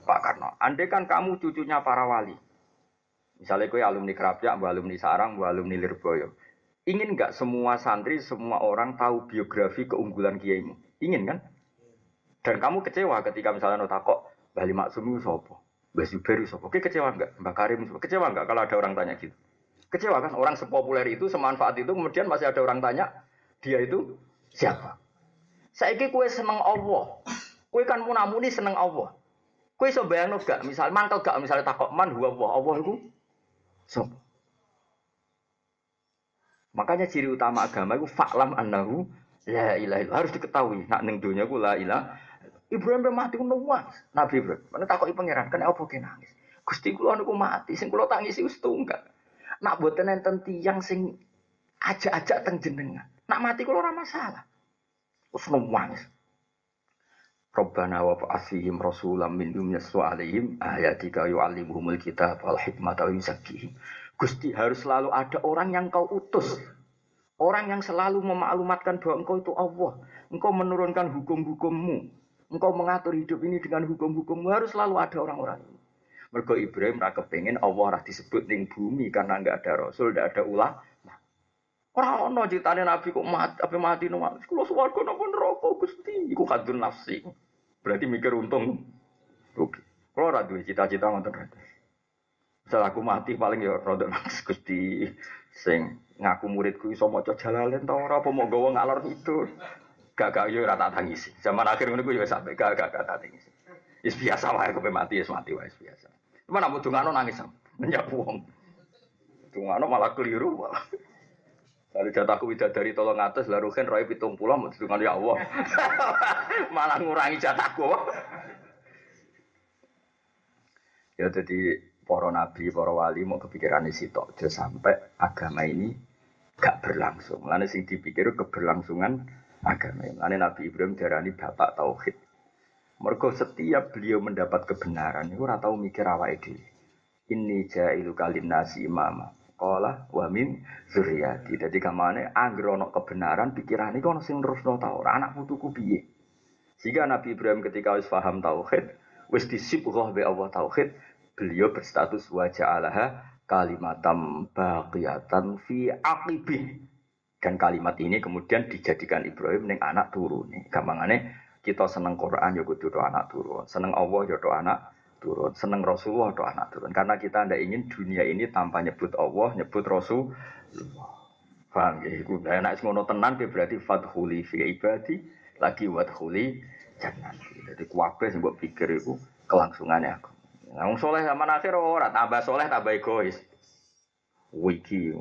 Pak Karno. Andai kan kamu cucunya para wali, misalnya kue alumni Kerapia, bu alumni Sarang, alumni Lirboyo. Ingin nggak semua santri, semua orang tahu biografi keunggulan kiaimu? Ingin kan? Dan kamu kecewa ketika misalnya notakok Bali Maksum itu sopo, Mbak Zubair sopo. Oke kecewa nggak? Mbak Karim sopo. Kecewa nggak kalau ada orang tanya gitu? Kecewa kan? Orang sepopuler itu, semanfaat itu, kemudian masih ada orang tanya, dia itu siapa? Saya kue seneng Allah. Kue kan munamuni seneng Allah. Kue so bayang gak? Misal mantel gak? Misalnya takok man huwa Allah. Allah itu so. Makanya ciri utama agama itu faklam annahu la ilaha harus diketahui. Nak ning dunia ku la ilaha. Ibrahim mati ku nangis. Nabi Ibrahim. Mana takoki pangeran, kenapa apa nangis? Gusti kula niku mati, sing kula tangisi wis tunggal. Nak boten enten tiyang sing ajak-ajak teng jenengan. Nak mati kula ora masalah. Wis nangis. Rabbana wa fa'asihim rasulam minhum yaswa alaihim ayatika yu'allimuhumul kitab wal hikmata wa yuzakkihim. Gusti harus selalu ada orang yang kau utus. Orang yang selalu memaklumatkan bahwa engkau itu Allah. Engkau menurunkan hukum-hukummu. Engkau mengatur hidup ini dengan hukum-hukummu. Harus selalu ada orang-orang ini. Mergo Ibrahim ra Allah ora disebut ning bumi karena enggak ada rasul, enggak ada ulah. Ora ono critane nabi kok mati, apa mati no mati. Kulo swarga napa Gusti. Iku kadun nafsi. Berarti mikir untung rugi. Kulo ora duwe cita-cita ngoten. Setelah aku mati paling ya rada nangis Gusti sing ngaku muridku iso maca jalalen ta ora apa mau gawa ngalor itu. Gak gak yo ora tak tangisi. Zaman akhir ngono ku yo sampe gak gak tangisi. Wis biasa wae kowe mati wis mati wae biasa. Cuma nak dungano nangis menyapu wong. Dungano malah keliru malah. Lalu jatahku dari tolong atas, lalu kan roy pitung pulau, mau ya Allah. [LAUGHS] malah ngurangi jatahku. ya jadi para nabi, para wali mau kepikiran isi tok, sampai agama ini gak berlangsung. Lalu sing dipikir keberlangsungan agama ini. Lalu Nabi Ibrahim darani bapak tauhid. Mergo setiap beliau mendapat kebenaran, itu ora tau mikir awake dhewe. Ini jailu kalim nasi imama. Kala wa min zuriyati. Dadi kamane anggere kebenaran pikiran iku ana sing terusno ta ora anak putuku piye. Sehingga Nabi Ibrahim ketika wis paham tauhid, wis disibghah be Allah tauhid, beliau berstatus wajah Allah kalimatam baqiyatan fi aqibih. Dan kalimat ini kemudian dijadikan Ibrahim ning anak turune. Gampangane kita seneng Quran ya kudu anak turun, seneng Allah ya anak turun, seneng Rasulullah do anak turun. Karena kita tidak ingin dunia ini tanpa nyebut Allah, nyebut Rasul. Paham ya? Iku enak ngono tenan berarti fadhuli fi ibadi lagi wadhuli jangan. Jadi kuwabe sing mbok pikir iku kelangsungannya aku. Nah, soleh zaman akhir ora tambah soleh tambah egois. Wiki,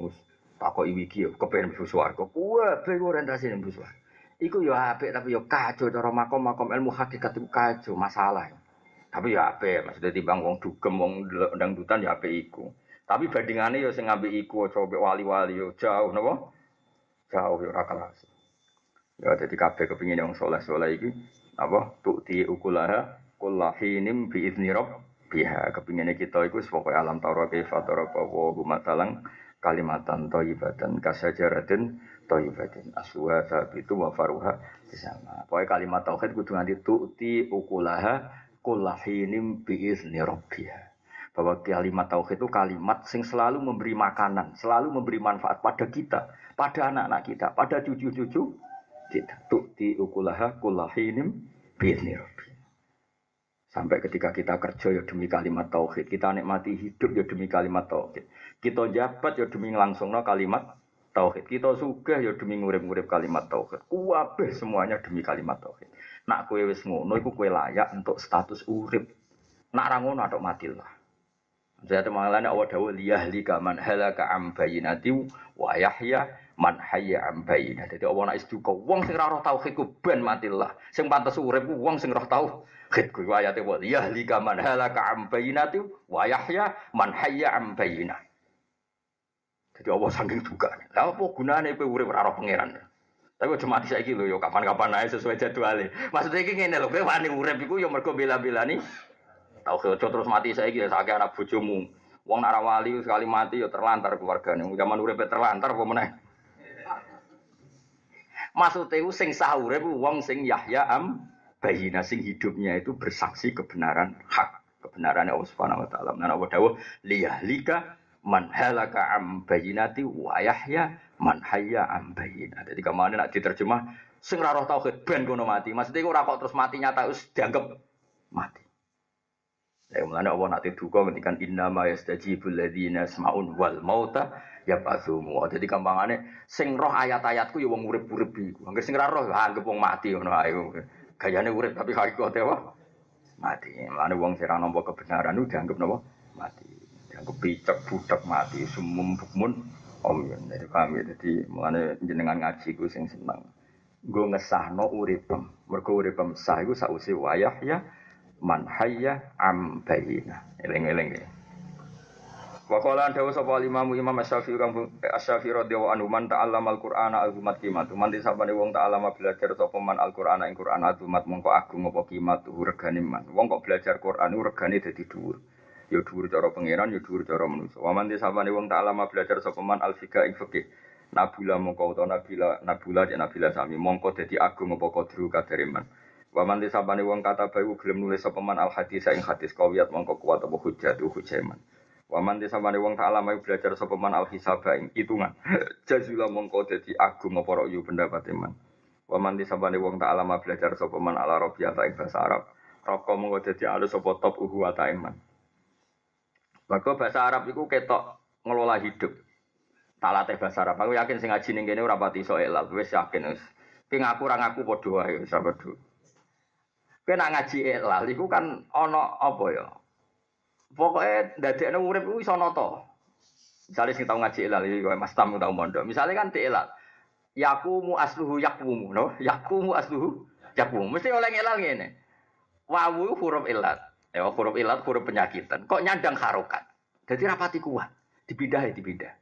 takoki wiki kepengen mlebu swarga. Kuwabe orientasi mlebu swarga. Iku ya apik tapi ya kacau cara makom-makom ilmu hakikat itu kacau masalah. Tapi ya apik maksudnya timbang wong dugem wong dangdutan ya apik iku. Tapi bandingannya ya sing ngambil iku coba wali-wali yo jauh napa? Jauh ya ora kelas. Ya dadi kabeh kepingin yang soleh-soleh iki apa tukti ukulaha kullahinim bi izni biha kepinginnya kita iku pokoke alam taurat kaifa daraba wa matalang kalimatan thayyibatan kasajaratin thayyibatin asluha itu wa faruha sama. Pokoknya kalimat tauhid kudu nganti tu'ti ukulaha kullahinim biizni rabbiha. Bahwa kalimat tauhid itu kalimat sing selalu memberi makanan, selalu memberi manfaat pada kita, pada anak-anak kita, pada cucu-cucu kita. Tu'ti ukulaha kullahinim biizni rabbiha. Sampai ketika kita kerja ya demi kalimat tauhid, kita nikmati hidup ya demi kalimat tauhid. Kita jabat ya demi langsung kalimat tauhid. Kita sugih ya demi ngurip-ngurip kalimat tauhid. Kuwabeh semuanya demi kalimat tauhid. Nak kue wis ngono iku kue layak untuk status urip. Nak ra ngono atok matilah. Saya temangan awal dawu liyahli kaman halaka am bayinati wa yahya man hayya am bayinah. Dadi Allah nak istuka wong sing ora roh tauhid ku ben matilah. Sing pantes urip ku wong sing roh tauhid ku ayate wa liyahli kaman halaka am bayinati wa yahya man hayya am. Jadi Allah saking duka. Lah apa gunane kowe urip ora pangeran? Tapi aja mati saiki lho yo kapan-kapan ae sesuai jadwale. Maksudnya iki ngene lho, kowe wani urip iku yo mergo bela-belani Tahu kejo terus mati saya gitu, sakit anak bujumu. Wong nak wali sekali mati ya terlantar keluarganya. Zaman urip terlantar apa meneh? Maksudnya sing sahur itu wong sing Yahya am bayina sing hidupnya itu bersaksi kebenaran hak kebenaran Allah Subhanahu wa taala. Nah Allah dawuh liyahlika man halaka am bayinati wa yahya man hayya am bayina. Jadi ke mana nak diterjemah sing ora roh tauhid ben kono mati. Maksudnya ora kok terus mati nyata wis dianggap mati. Ya mulane Allah nak duka ngendikan inna ma yastajibul ladzina smaun wal mauta ya pasumu. Jadi kampangane sing roh ayat-ayatku ya wong urip-urip iku. Angger sing ora roh ya anggap wong mati ngono ae. Gayane urip tapi hakikate apa? Mati. Mulane wong sing ora nampa kebenaran itu dianggap napa? Mati. Dianggap picek budak mati sumum bukmun om ya. Jadi paham ya. Mulane jenengan ngaji ku sing seneng. Nggo ngesahno uripem. Mergo uripem sah iku sausi wayah ya man hayya am bayina. Eling-eling ya. Wa qala dawu sapa Imam Imam Asy-Syafi'i kang Asy-Syafi'i radhiyallahu anhu man ta'allama al-Qur'ana al-humat kimat. Man disabane wong ta'allama belajar sapa man al-Qur'ana ing Qur'an al-humat mongko agung apa kimat regane man. Wong kok belajar Qur'an regane dadi dhuwur. Ya dhuwur cara pangeran, ya dhuwur cara manusa. Wa man disabane wong ta'allama belajar sapa man al-fiqh ing fikih. Nabula mongko utawa nabila nabula ya nabila sami mongko dadi agung apa kadru kadare man. Waman disabani wong kata bayu gelem nulis sapa man al hadis ing hadis kawiyat mongko kuat apa hujjah tu Waman disabani wong tak alama belajar sapa man al hisab ing hitungan. [LAUGHS] Jazula mongko dadi agung apa ra'yu pendapat man. Waman disabani wong tak alama belajar sapa man al arabiyata ing bahasa Arab. Roko mongko dadi alus sapa top uhu wa iman. Maka bahasa Arab iku ketok ngelola hidup. Tak latih bahasa Arab. Aku yakin sing ngaji ning kene ora pati iso elal. Wis yakin wis. Ki ngaku ora ngaku padha wae sahabat Kena ngaji ilal iku kan ana apa ya? Pokoke ndadekno urip iku iso nata. Misale sing tau ngaji ilal Mas Tam tau mondok. Misale kan ilal. Yakumu asluhu yakumu, no? Yakumu asluhu yakumu. Mesti oleh ilal ngene. Wawu huruf ilat. Ya huruf ilat huruf penyakitan. Kok nyandang harokat. Jadi rapati kuat. Dipindah ya dipindah.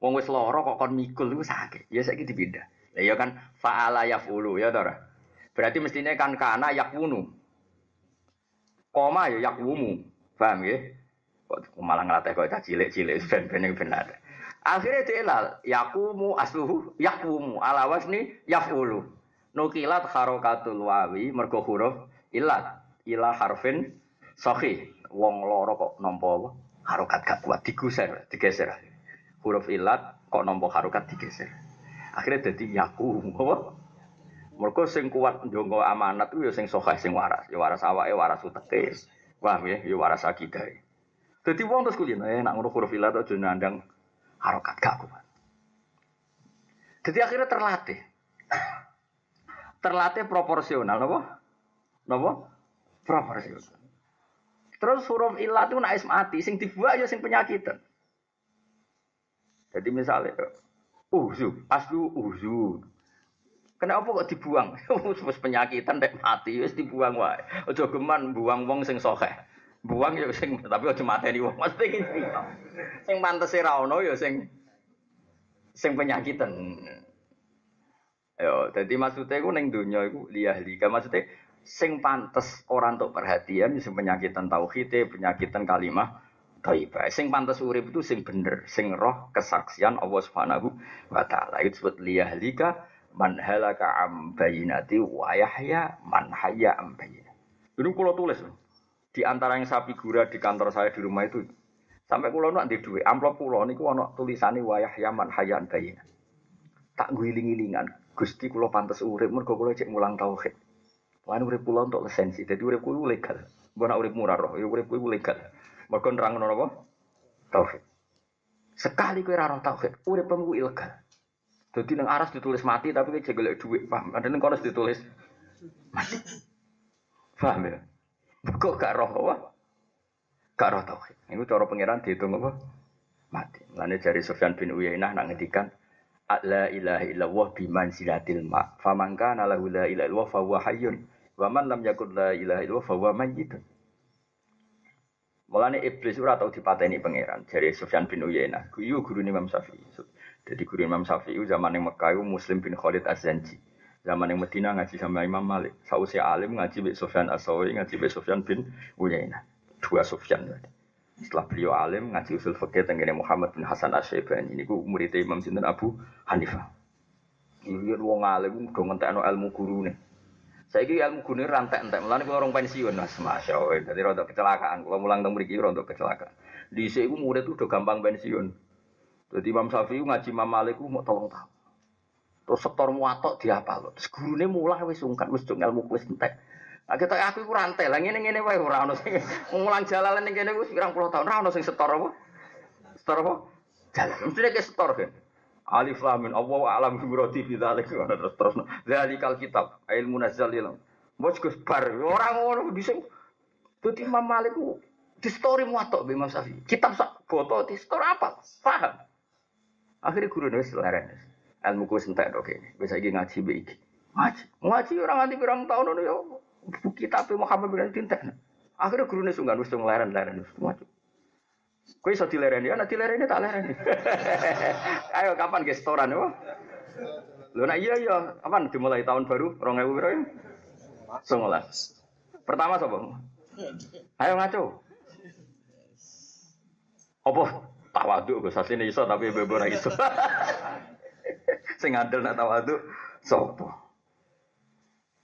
Wong wis lara kok kon mikul iku sakit. Ya saiki dipindah. Lah ya kan fa'ala yafulu ya ta Berarti mestinya kan kana yakwunu. Koma ya yakwumu. Paham ya? Kok malah ngelatih kok cilik-cilik [LAUGHS] ben-ben yang benar. Akhirnya diilal, yakumu asluhu yakwumu ala wasni yafulu. Nukilat harokatul wawi mergo huruf ilat ila harfin sahih. Wong loro kok nampa harokat gak kuat digeser, digeser. Huruf ilat kok nampa harokat digeser. Akhirnya jadi yakumu? Mergo sing kuat ndonga amanat ku ya sing sokeh sing waras, ya waras awake, waras uteke. Paham ya, ya waras akidah. Dadi wong terus kulino eh nak ngono huruf ilat aja nandang harokat gak kuat. Jadi akhirnya terlatih. [COUGHS] Terlatih proporsional, napa? Napa? Proporsional. Terus huruf ilat itu nak mati, sing dibuat ya sing penyakitan. Jadi misalnya, uzu, aslu uzu, Kenapa kok dibuang? [LAUGHS] Wis penyakitan nek mati wis dibuang wae. Aja geman buang wong sing sokeh. Buang ya sing tapi aja mateni wong. Mesti iki. Sing pantese ra ono ya sing sing penyakitan. Yo, dadi maksudnya iku ning donya iku liyahlika maksudnya sing pantes orang untuk perhatian sing penyakitan tauhid, penyakitan kalimah thayyibah. Sing pantes urip itu sing bener, sing roh kesaksian Allah Subhanahu wa taala. Itu disebut liyahlika man halaka am bayinati wa yahya man hayya am bayinati. Ini kalau tulis di antara yang saya figura di kantor saya di rumah itu sampai kulo nak di dua amplop kulo niku ana tulisane wa yahya man hayya am bayinati. Tak guling-gilingan Gusti kulo pantas urip mergo kulo cek mulang tauhid. Lan urip kulo untuk lisensi, jadi urip kulo legal. Mbok urip murah roh, ya urip kulo legal. Mergo nerangno napa? Tauhid. Sekali kowe ora tauhid, uripmu ilegal. Jadi neng aras ditulis mati tapi kayak jaga duit, paham? Ada neng koras ditulis mati, paham ya? Kok gak roh apa? gak roh tauhid. Iku cara pangeran dihitung apa? Mati. Mulane jari Sufyan bin Uyainah nak ngendikan la ilaha illallah bimanzilatil ma. Faman kana lahu la ilaha illallah fa huwa hayyun. Wa man lam yakun la ilaha illallah fa huwa mayyitun. Mulane iblis ora tau dipateni pangeran jari Sufyan bin Uyainah. Kuyu guru Imam Syafi'i. Jadi guru Imam Syafi'i zaman yang Mekah Muslim bin Khalid Az-Zanji. Zaman yang Medina ngaji sama Imam Malik. Sausi alim ngaji be Sufyan As-Sawi, ngaji be Sufyan bin Uyainah. Dua Sufyan tadi. Setelah beliau alim ngaji usul fikih tentang Muhammad bin Hasan Asy-Syaibani. Ini ku murid Imam Sinten Abu Hanifah. Ini wong alim do ngentekno ilmu gurune. Saiki ilmu gurune rantek entek. Mulane kula orang pensiun Mas, Masya Allah. Dadi rada kecelakaan. Kalau mulang teng mriki rada kecelakaan. Di sini murid udah gampang pensiun. Jadi Imam Syafi'i ngaji Imam Malik mau tolong tahu. Terus sektor muatok diapal. Terus gurune mulang wis sungkan wis ilmu wis entek. Nah, kita aku iku rantai lah ngene ngene wae ora ono sing [LAUGHS] ning kene wis pirang puluh tahun ora sing setor apa? Setor apa? Jalan. Mesti nek setor kan. Alif lam min Allah alam bi muradi fi dzalik terus terus. Dzalikal kitab ilmu nazal ilm. Bos Gus bar ora ngono bisa. Dadi Imam Malik ku di story muatok Imam Syafi'i. Kitab sak foto di story apa? Paham. Akhirnya guru nulis leren. Ilmu ku sentek oke. Bisa iki ngaji be iki. Ngaji. Ngaji orang nganti pirang tahun ngono ya. Kitab Muhammad bin Tinta. Akhirnya guru nulis sungkan wis leren-leren wis ngaji. Kowe iso dilereni, ana dilereni tak lereni. [LAUGHS] Ayo kapan ge setoran yo? Lho nak iya iya, kapan dimulai tahun baru 2000 piro ya? 19. Pertama sapa? Ayo ngaco. Apa tawaduk Gus asline iso tapi bebo iso. [LAUGHS] Sing andel nak tawaduk sapa?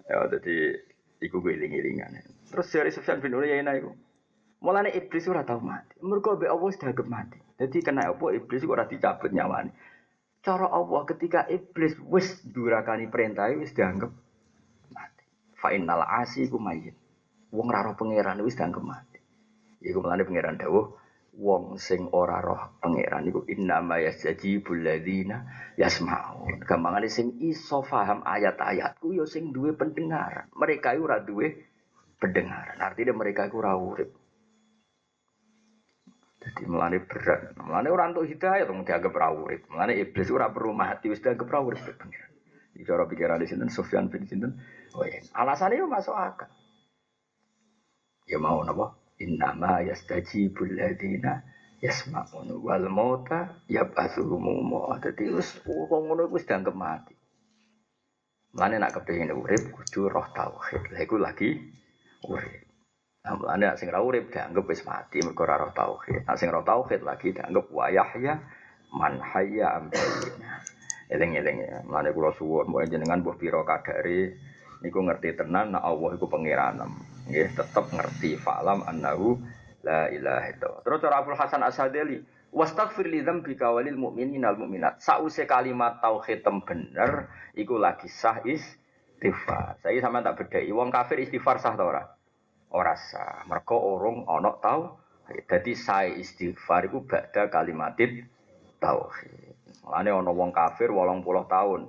Ya dadi iku gue iling-ilingan. Terus dari Sufyan bin Uyainah iku Mulane iblis ora tau mati. Mergo mbek Allah dianggap mati. Jadi kena apa iblis ora dicabut nyawane. Cara Allah ketika iblis wis durakani perintah wis dianggap mati. Fa innal asi ku mayit. Wong ra roh pangeran wis dianggap mati. Iku mulane pangeran dawuh wong sing ora roh pangeran iku innama yasjibul ladzina yasmaun. Gampangane sing iso paham ayat-ayatku ya sing duwe pendengaran. Mereka ora duwe pendengaran. Artinya mereka iku ora urip. Jadi melane berat. Melane orang untuk hidayah tuh dianggap rawurit. Melane iblis ora perlu mati wis dianggap rawurit pengiran. Di cara pikiran di sini Sufyan bin Sinten. Oh iya. Alasannya masuk akal. Ya mau napa? Innama yastajibul ladina yasma'un wal mauta yab'atsuhum. Dadi wis wong ngono wis dianggap mati. Melane nak kepengin urip kudu roh tauhid. Lha iku lagi urip. Nah, mulane sing ra urip dianggap wis mati mergo roh tauhid. Nah, sing roh tauhid lagi dianggap wa yahya man hayya am Eling-eling. Mulane kula suwun mbok jenengan mbok pira kadare niku ngerti tenan nek Allah iku pangeran. Nggih, tetep ngerti falam annahu la ilaha illallah. Terus cara Abdul Hasan Asadili, wastaghfir li dzambika walil mu'minina wal mu'minat. Sause kalimat tauhid tem bener iku lagi sah istighfar. Saya sama tak bedai. Wong kafir istighfar sah ta ora? ora sah. Mergo urung ana tau. Dadi sae istighfar iku badha kalimatit tauhid. Mulane ana wong kafir 80 tahun.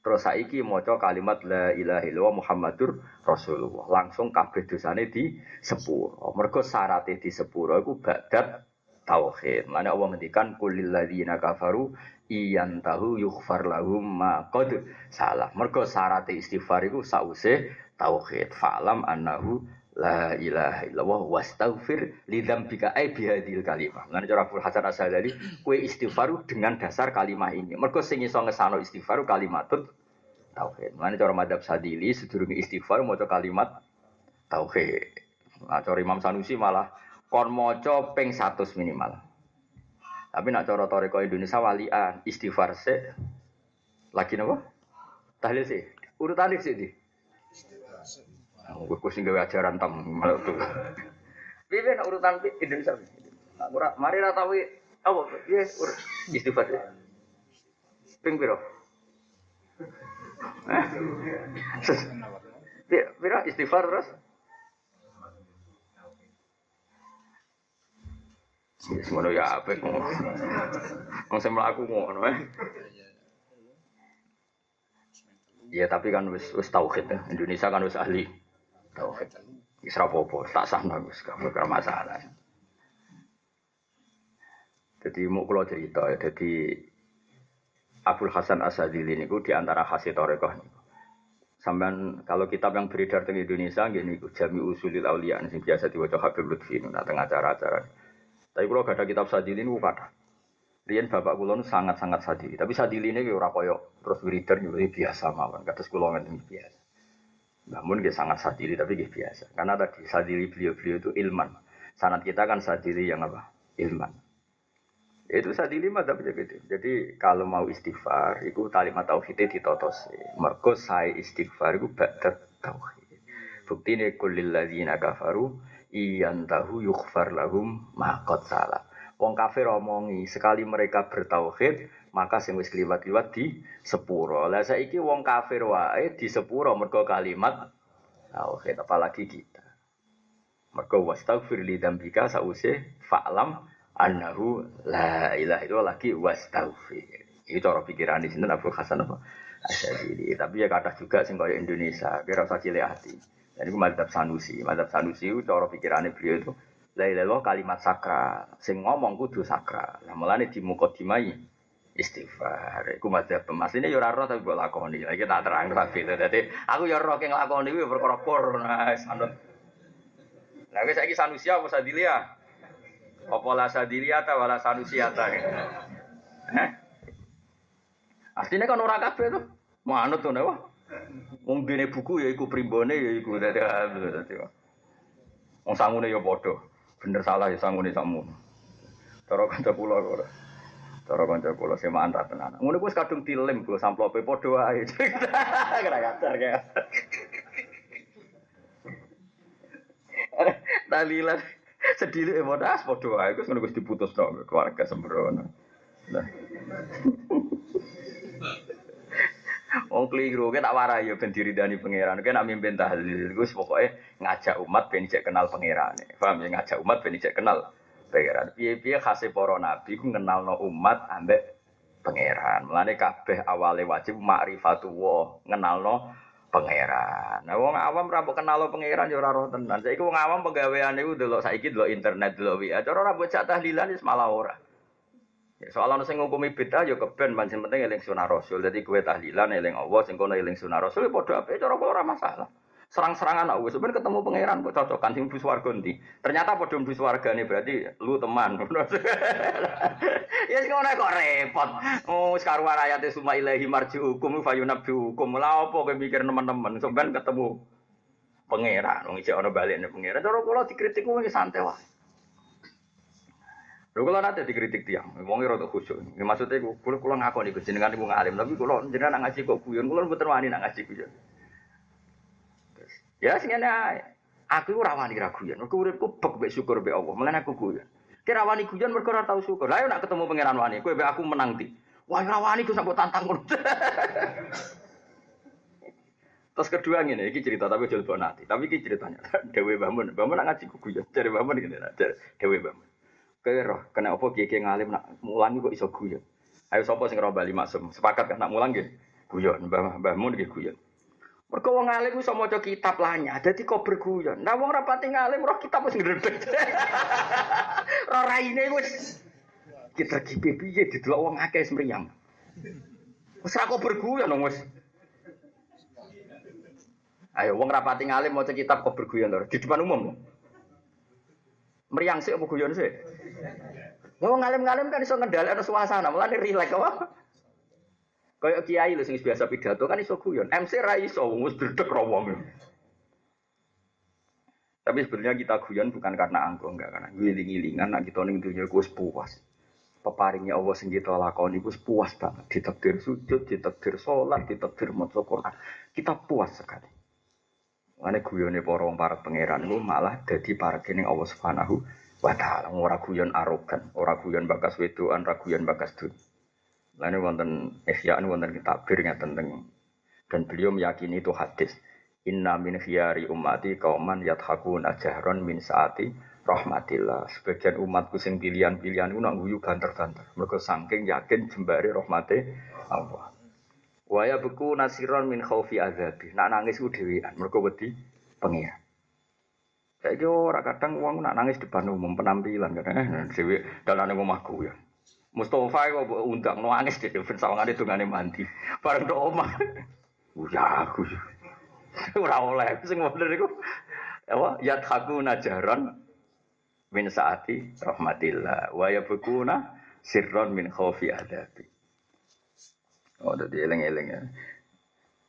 Terus saiki maca kalimat la ilaha illallah Muhammadur Rasulullah. Langsung kabeh dosane di sepuro. Mergo syaraté di sepuro iku badat tauhid. Mulane Allah ngendikan kulil ladzina kafaru iyan tahu yughfar lahum ma qad salah. Mergo syarat istighfar iku sause tauhid. Fa'lam annahu la ilaha illallah wastaghfir lidzambika ai bihadil kalimah. Lan cara Abdul Hasan Asadali kue istighfaru dengan dasar kalimat ini. Mergo sing iso ngesano istighfaru kalimatut tauhid. Lan cara madhab Sadili sedurunge istighfar maca kalimat tauhid. Nah, cara Imam Sanusi malah kon maca ping 100 minimal. Tapi nak cara toreko Indonesia walian istighfar se lagi napa? Tahlil sih. Urutan sih di. Gue kucing gawe ajaran tam malah tuh. [LAUGHS] Piye nak urutan Indonesia. Mari ra tahu apa piye istighfar. Ping piro? Piro istighfar terus? Semono ya apa kok. Wong sing mlaku ngono. Ya tapi kan wis wis tauhid ya. Indonesia kan wis ahli tauhid. Wis ra apa tak sah wis masalah. Jadi mau kalau cerita ya, jadi Abdul Hasan Asadili ini di antara hasil torekoh ini. Sampai kalau kitab yang beredar di Indonesia gini Jami Usulil Aulia ini biasa diwajah Habib Lutfi nah tengah acara-acara. Tapi kalau gak ada kitab Sadili ini kata. Rian bapak kulon sangat-sangat sadili. Tapi sadili ini ora koyo terus beredar juga biasa mawon. Kata sekolah ini biasa. Namun dia sangat sadili tapi dia biasa. Karena tadi sadili beliau-beliau itu ilman. Sanat kita kan sadili yang apa? Ilman. Itu sadili madzhab gitu. Jadi kalau mau istighfar, itu kalimat tauhidnya ditotos. Mergo saya istighfar itu ba'da tauhid. Bukti ini kulil ladzina iyan tahu yughfar lahum makot salah. Wong kafir omongi sekali mereka bertauhid maka sing wis kliwat-kliwat di sepuro. Lah saiki wong kafir wae di sepuro mergo kalimat tauhid apalagi kita. Mergo wastaghfir li dzambika sause fa'lam annahu la ilaha itu lagi wastaghfir. Itu cara pikiran di sini Abu Hasan apa? Asyadili. Tapi ya kata juga sing Indonesia, kira usah cilik hati. Itu madzhab Sanusi. Madzhab Sanusi itu cara pikirannya beliau itu la ilaha kalimat sakral. Sing ngomong kudu sakral. Lah mulane di mukadimai istighfar. Iku madzhab asline yo ora roh tapi mbok lakoni. Lagi tak terang tapi dadi aku yo roh keng lakoni kuwi perkara por. Nah, sanut. Lah wis saiki Sanusi apa Sadilia? Apa la sadilia ta wala sanusiata. Eh? Aslinya kan ora kabeh to. Manut to wah. Wong dene buku ya iku primbone ya iku dadi dadi. Wong sangune ya padha. Bener salah ya sangune sakmu. Cara kanca kula ora. Cara kanca kula semaan ta tenan. Ngono kuwi kadung dilem go samplope padha wae. [LAUGHS] Kira kacar ya. Dalilan [LAUGHS] sedih ya bodas podo ae Gus ngono Gus diputus dong keluarga sembrono. Nah. [LAUGHS] Wong keliru, kita tak warai ya ben diridani pangeran. Kita nak mimpin tahlil, Gus pokoknya ngajak umat ben cek kenal pangeran. Paham ya ngajak umat ben cek kenal pangeran. Piye-piye khase para nabi ku ngenalno umat ambek pangeran. Mulane kabeh awale wajib ma'rifatullah, ngenalno pangeran. Nah wong awam ra kenal pangeran ya ora roh tenan. Saiki wong awam penggaweane iku delok saiki delok internet delok WA. Cara ora bocah tahlilan wis malah ora. Ya, soal ana ngukumi bid'ah ya keben pancen penting eling sunah rasul. Dadi kowe tahlilan eling Allah sing kono eling sunah rasul ya padha apik cara ora masalah serang-serangan aku sebenarnya ketemu pangeran kok cocokan sing bus warga ndi. Ternyata padha bus wargane berarti lu teman. [LAUGHS] ya sing ngono kok repot. Oh sekaruan ayate suma ilahi marjiukum fayunabbi hukum. Lah apa mikir teman-teman sampean ketemu pangeran wong isih ana balikne pangeran. Cara kula dikritik kuwi santai wae. Lho kula nate dikritik tiang, wong rada khusyuk. Ya maksudnya kula kula ngakoni jenengan iku ngalim, tapi kula jenengan ngaji kok guyon, kula mboten wani nak ngaji guyon. Ya sing ae. Aku ora wani ra guyon. Mergo uripku bek mek syukur be Allah. Mulane aku guyon. Kira wani guyon mergo ora tau syukur. Lah nak ketemu pangeran wani, kowe be aku menang ti. Wah ora wani ku sampe tantang ngono. [LAUGHS] Terus kedua ngene, iki cerita tapi jual nanti. Tapi iki ceritanya [LAUGHS] Dewi Bamun. Bamun nak ngaji guyon. Cari Bamun ngene, Dewi Bamun. Roh kena apa kiye ngalim nak mulang kok iso guyon. Ayo sapa sing roh bali maksum. Sepakat kan nak mulang nggih. Guyon, Mbah Mbah nggih guyon. Mereka wong alim iso maca kitab lanya, dadi berguyon. Nah wong rapati ngalim roh kitab wis ngredeg. [LAUGHS] roh raine wis kita kipe piye didelok wong akeh semriyang. Wis aku berguyon wis. Ayo wong rapati ngalim maca kitab kok berguyon lho di depan umum. Meriang sih apa guyon sih? Wong ngalim-ngalim kan iso ngendhalekno suasana, mulane rileks apa? Kayak kiai lho sing biasa pidato kan iso guyon. MC ra iso wis berdek ra. Tapi sebenarnya kita guyon bukan karena angko enggak karena giling-gilingan nak kita ning dunya ku puas. Peparingnya Allah sing kita lakoni ku puas banget. Ditakdir sujud, ditakdir sholat, ditakdir maca Quran. Kita puas sekali. Mane guyone para wong para pangeran ku malah dadi kening Allah Subhanahu wa taala. Ora guyon arogan, ora guyon bakas wedoan, ora guyon bakas dunia. Lalu wonten ihya'an wonten kitabir tentang dan beliau meyakini itu hadis. Inna min khiyari ummati kauman yathakun ajahron min saati rahmatillah. Sebagian umatku sing pilihan-pilihan itu nak guyu ganter-ganter. Mereka saking yakin jembari rahmati Allah. Waya beku nasiron min khaufi azabi. Nak nangis ku dhewean. Mereka wedi pengiran. Kayak orang kadang uang nak nangis depan umum penampilan eh dhewe omahku ya. Mustafa kok mbok undang nangis deh ben sawangane dongane mandi. Bareng tok omah. Ya aku. Ora oleh sing bener iku. Apa yathaku najaron min saati rahmatillah wa yabkuna sirron min khaufi adabi. Oh, jadi eleng-eleng ya.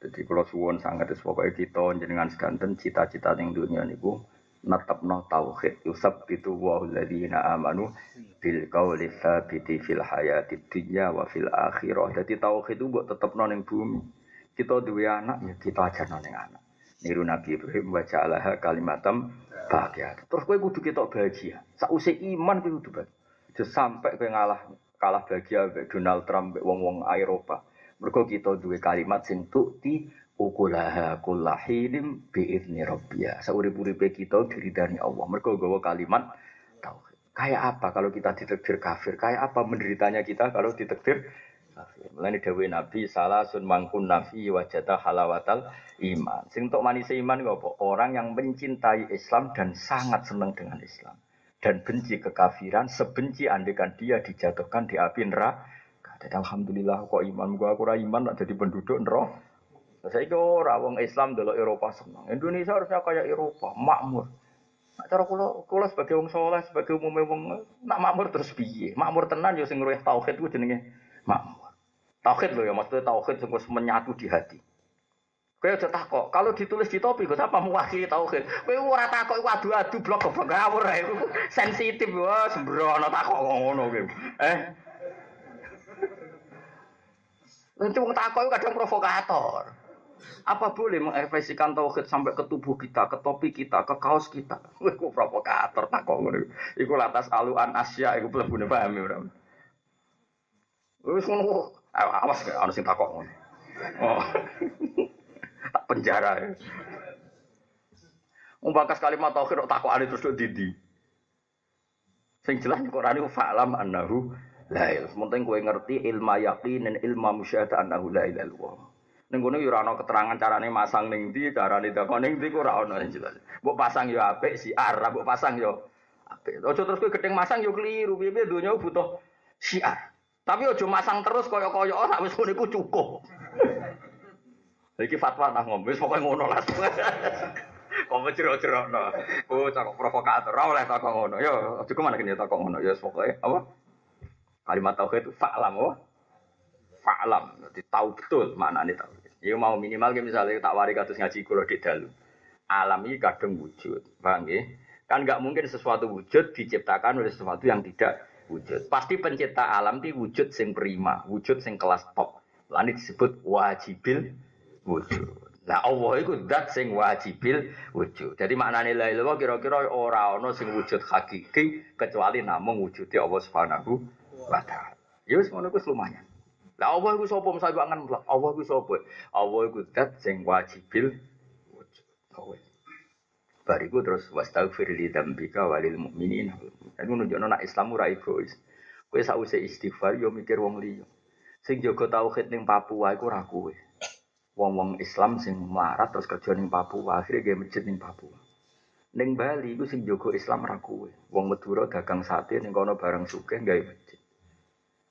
Jadi kalau suwon sangat pokoknya kita jenengan sedanten cita-cita yang dunia niku netepno tauhid yusab itu wa alladziina amanu bil qawli tsabiti fil hayati dunya wa fil akhirah. Dadi tauhid itu mbok tetepno ning bumi. Kita duwe anak ya kita ajarno ning anak. Niru Nabi Ibrahim wa ja'alaha kalimatam bahagia. Terus kowe kudu kita bahagia. Sausé iman kowe kudu bahagia. Sampai kowe ngalah kalah bahagia Donald Trump mbek wong-wong Eropa. Mergo kita duwe kalimat sing tukti ukulaha kullahilim biizni rabbia. Saurip-uripe kita diridani Allah. Mergo gawa kalimat tauhid. Kayak apa kalau kita ditekdir kafir? Kayak apa menderitanya kita kalau ditekdir kafir? Mulane dawuh Nabi salah sun mangkun nafi wajata halawatal iman. Sing untuk manis iman apa? Orang yang mencintai Islam dan sangat senang dengan Islam dan benci kekafiran sebenci andekan dia dijatuhkan di api neraka. Alhamdulillah kok iman gua aku iman jadi penduduk neraka. Saya itu orang Islam dulu Eropa senang. Indonesia harusnya kayak Eropa, makmur. Nah, cara kulo kulo sebagai wong soleh, sebagai umum wong nak makmur terus piye? Makmur tenan yo sing tauhid ku jenenge makmur. Tauhid loh ya maksudnya tauhid sing menyatu di hati. Kowe aja takok, kalau ditulis di topi kok apa mewakili tauhid. Kowe ora takok iku adu-adu blok goblok ngawur ae. Sensitif wah sembrono takok ngono kowe. Eh. Nanti wong takok kadang provokator. Apa boleh mengekspresikan tauhid sampai ke tubuh kita, ke topi kita, ke kaos kita? [LAUGHS] Iku provokator tak kok ngono. Iku latas aluan Asia iku mlebune paham ya ora. Wis ngono. Awas gak ana sing takok ngono. Oh. [LAUGHS] tak penjara ya. Umbakas kalimat tauhid kok takokane terus didi. Sing jelas Quran itu fa'lam annahu la ilaha. Penting kowe ngerti ilma yaqin dan ilma musyahadah annahu la ilaha illallah. Ning kono yo keterangan carane masang ning ndi, carane dakon ning ndi ku ora ana jelas. Mbok pasang yo apik siar, mbok pasang yo apik. Aja terus kowe gedeng masang yo keliru, piye-piye donya butuh siar. Tapi ojo masang terus kaya-kaya ora wis ngono iku cukup. Iki fatwa nah ngombe wis pokoke ngono lah. [LAUGHS] Kok jero-jero no. Oh, cakok provokator. Ora oleh takok ngono. Yo, aja ke mana kene takok ngono. Ya pokoke apa? Kalimat tauhid itu fa'lam apa? Fa'lam. Jadi tahu betul maknane tahu. Ya mau minimal kayak misalnya tak wari kados ngaji kula di dalu. Alam ini kadang wujud, paham ya? Kan nggak mungkin sesuatu wujud diciptakan oleh sesuatu yang tidak wujud. Pasti pencipta alam itu wujud sing prima, wujud sing kelas top. Lalu disebut wajibil wujud. Nah Allah itu dat sing wajibil wujud. Jadi maknanya la ilaha kira-kira ora ana sing wujud hakiki kecuali namung wujudnya Allah Subhanahu wa taala. Ya wis ngono lumayan. Lah Allah iku sapa mesti angan Allah iku sapa? Allah iku zat sing wajibil wujud. Oh, Bariku terus wastaghfir li dzambika walil mu'minin. Jadi nunjukno nek Islam ora egois. Kowe sause istighfar yo mikir wong liya. Sing jaga tauhid ning Papua iku ora kowe. Wong-wong Islam sing melarat terus kerja ning Papua, akhirnya gawe masjid ning Papua. Ning Bali iku sing jaga Islam ora kowe. Wong Madura dagang sate ning kono bareng sugih gawe masjid.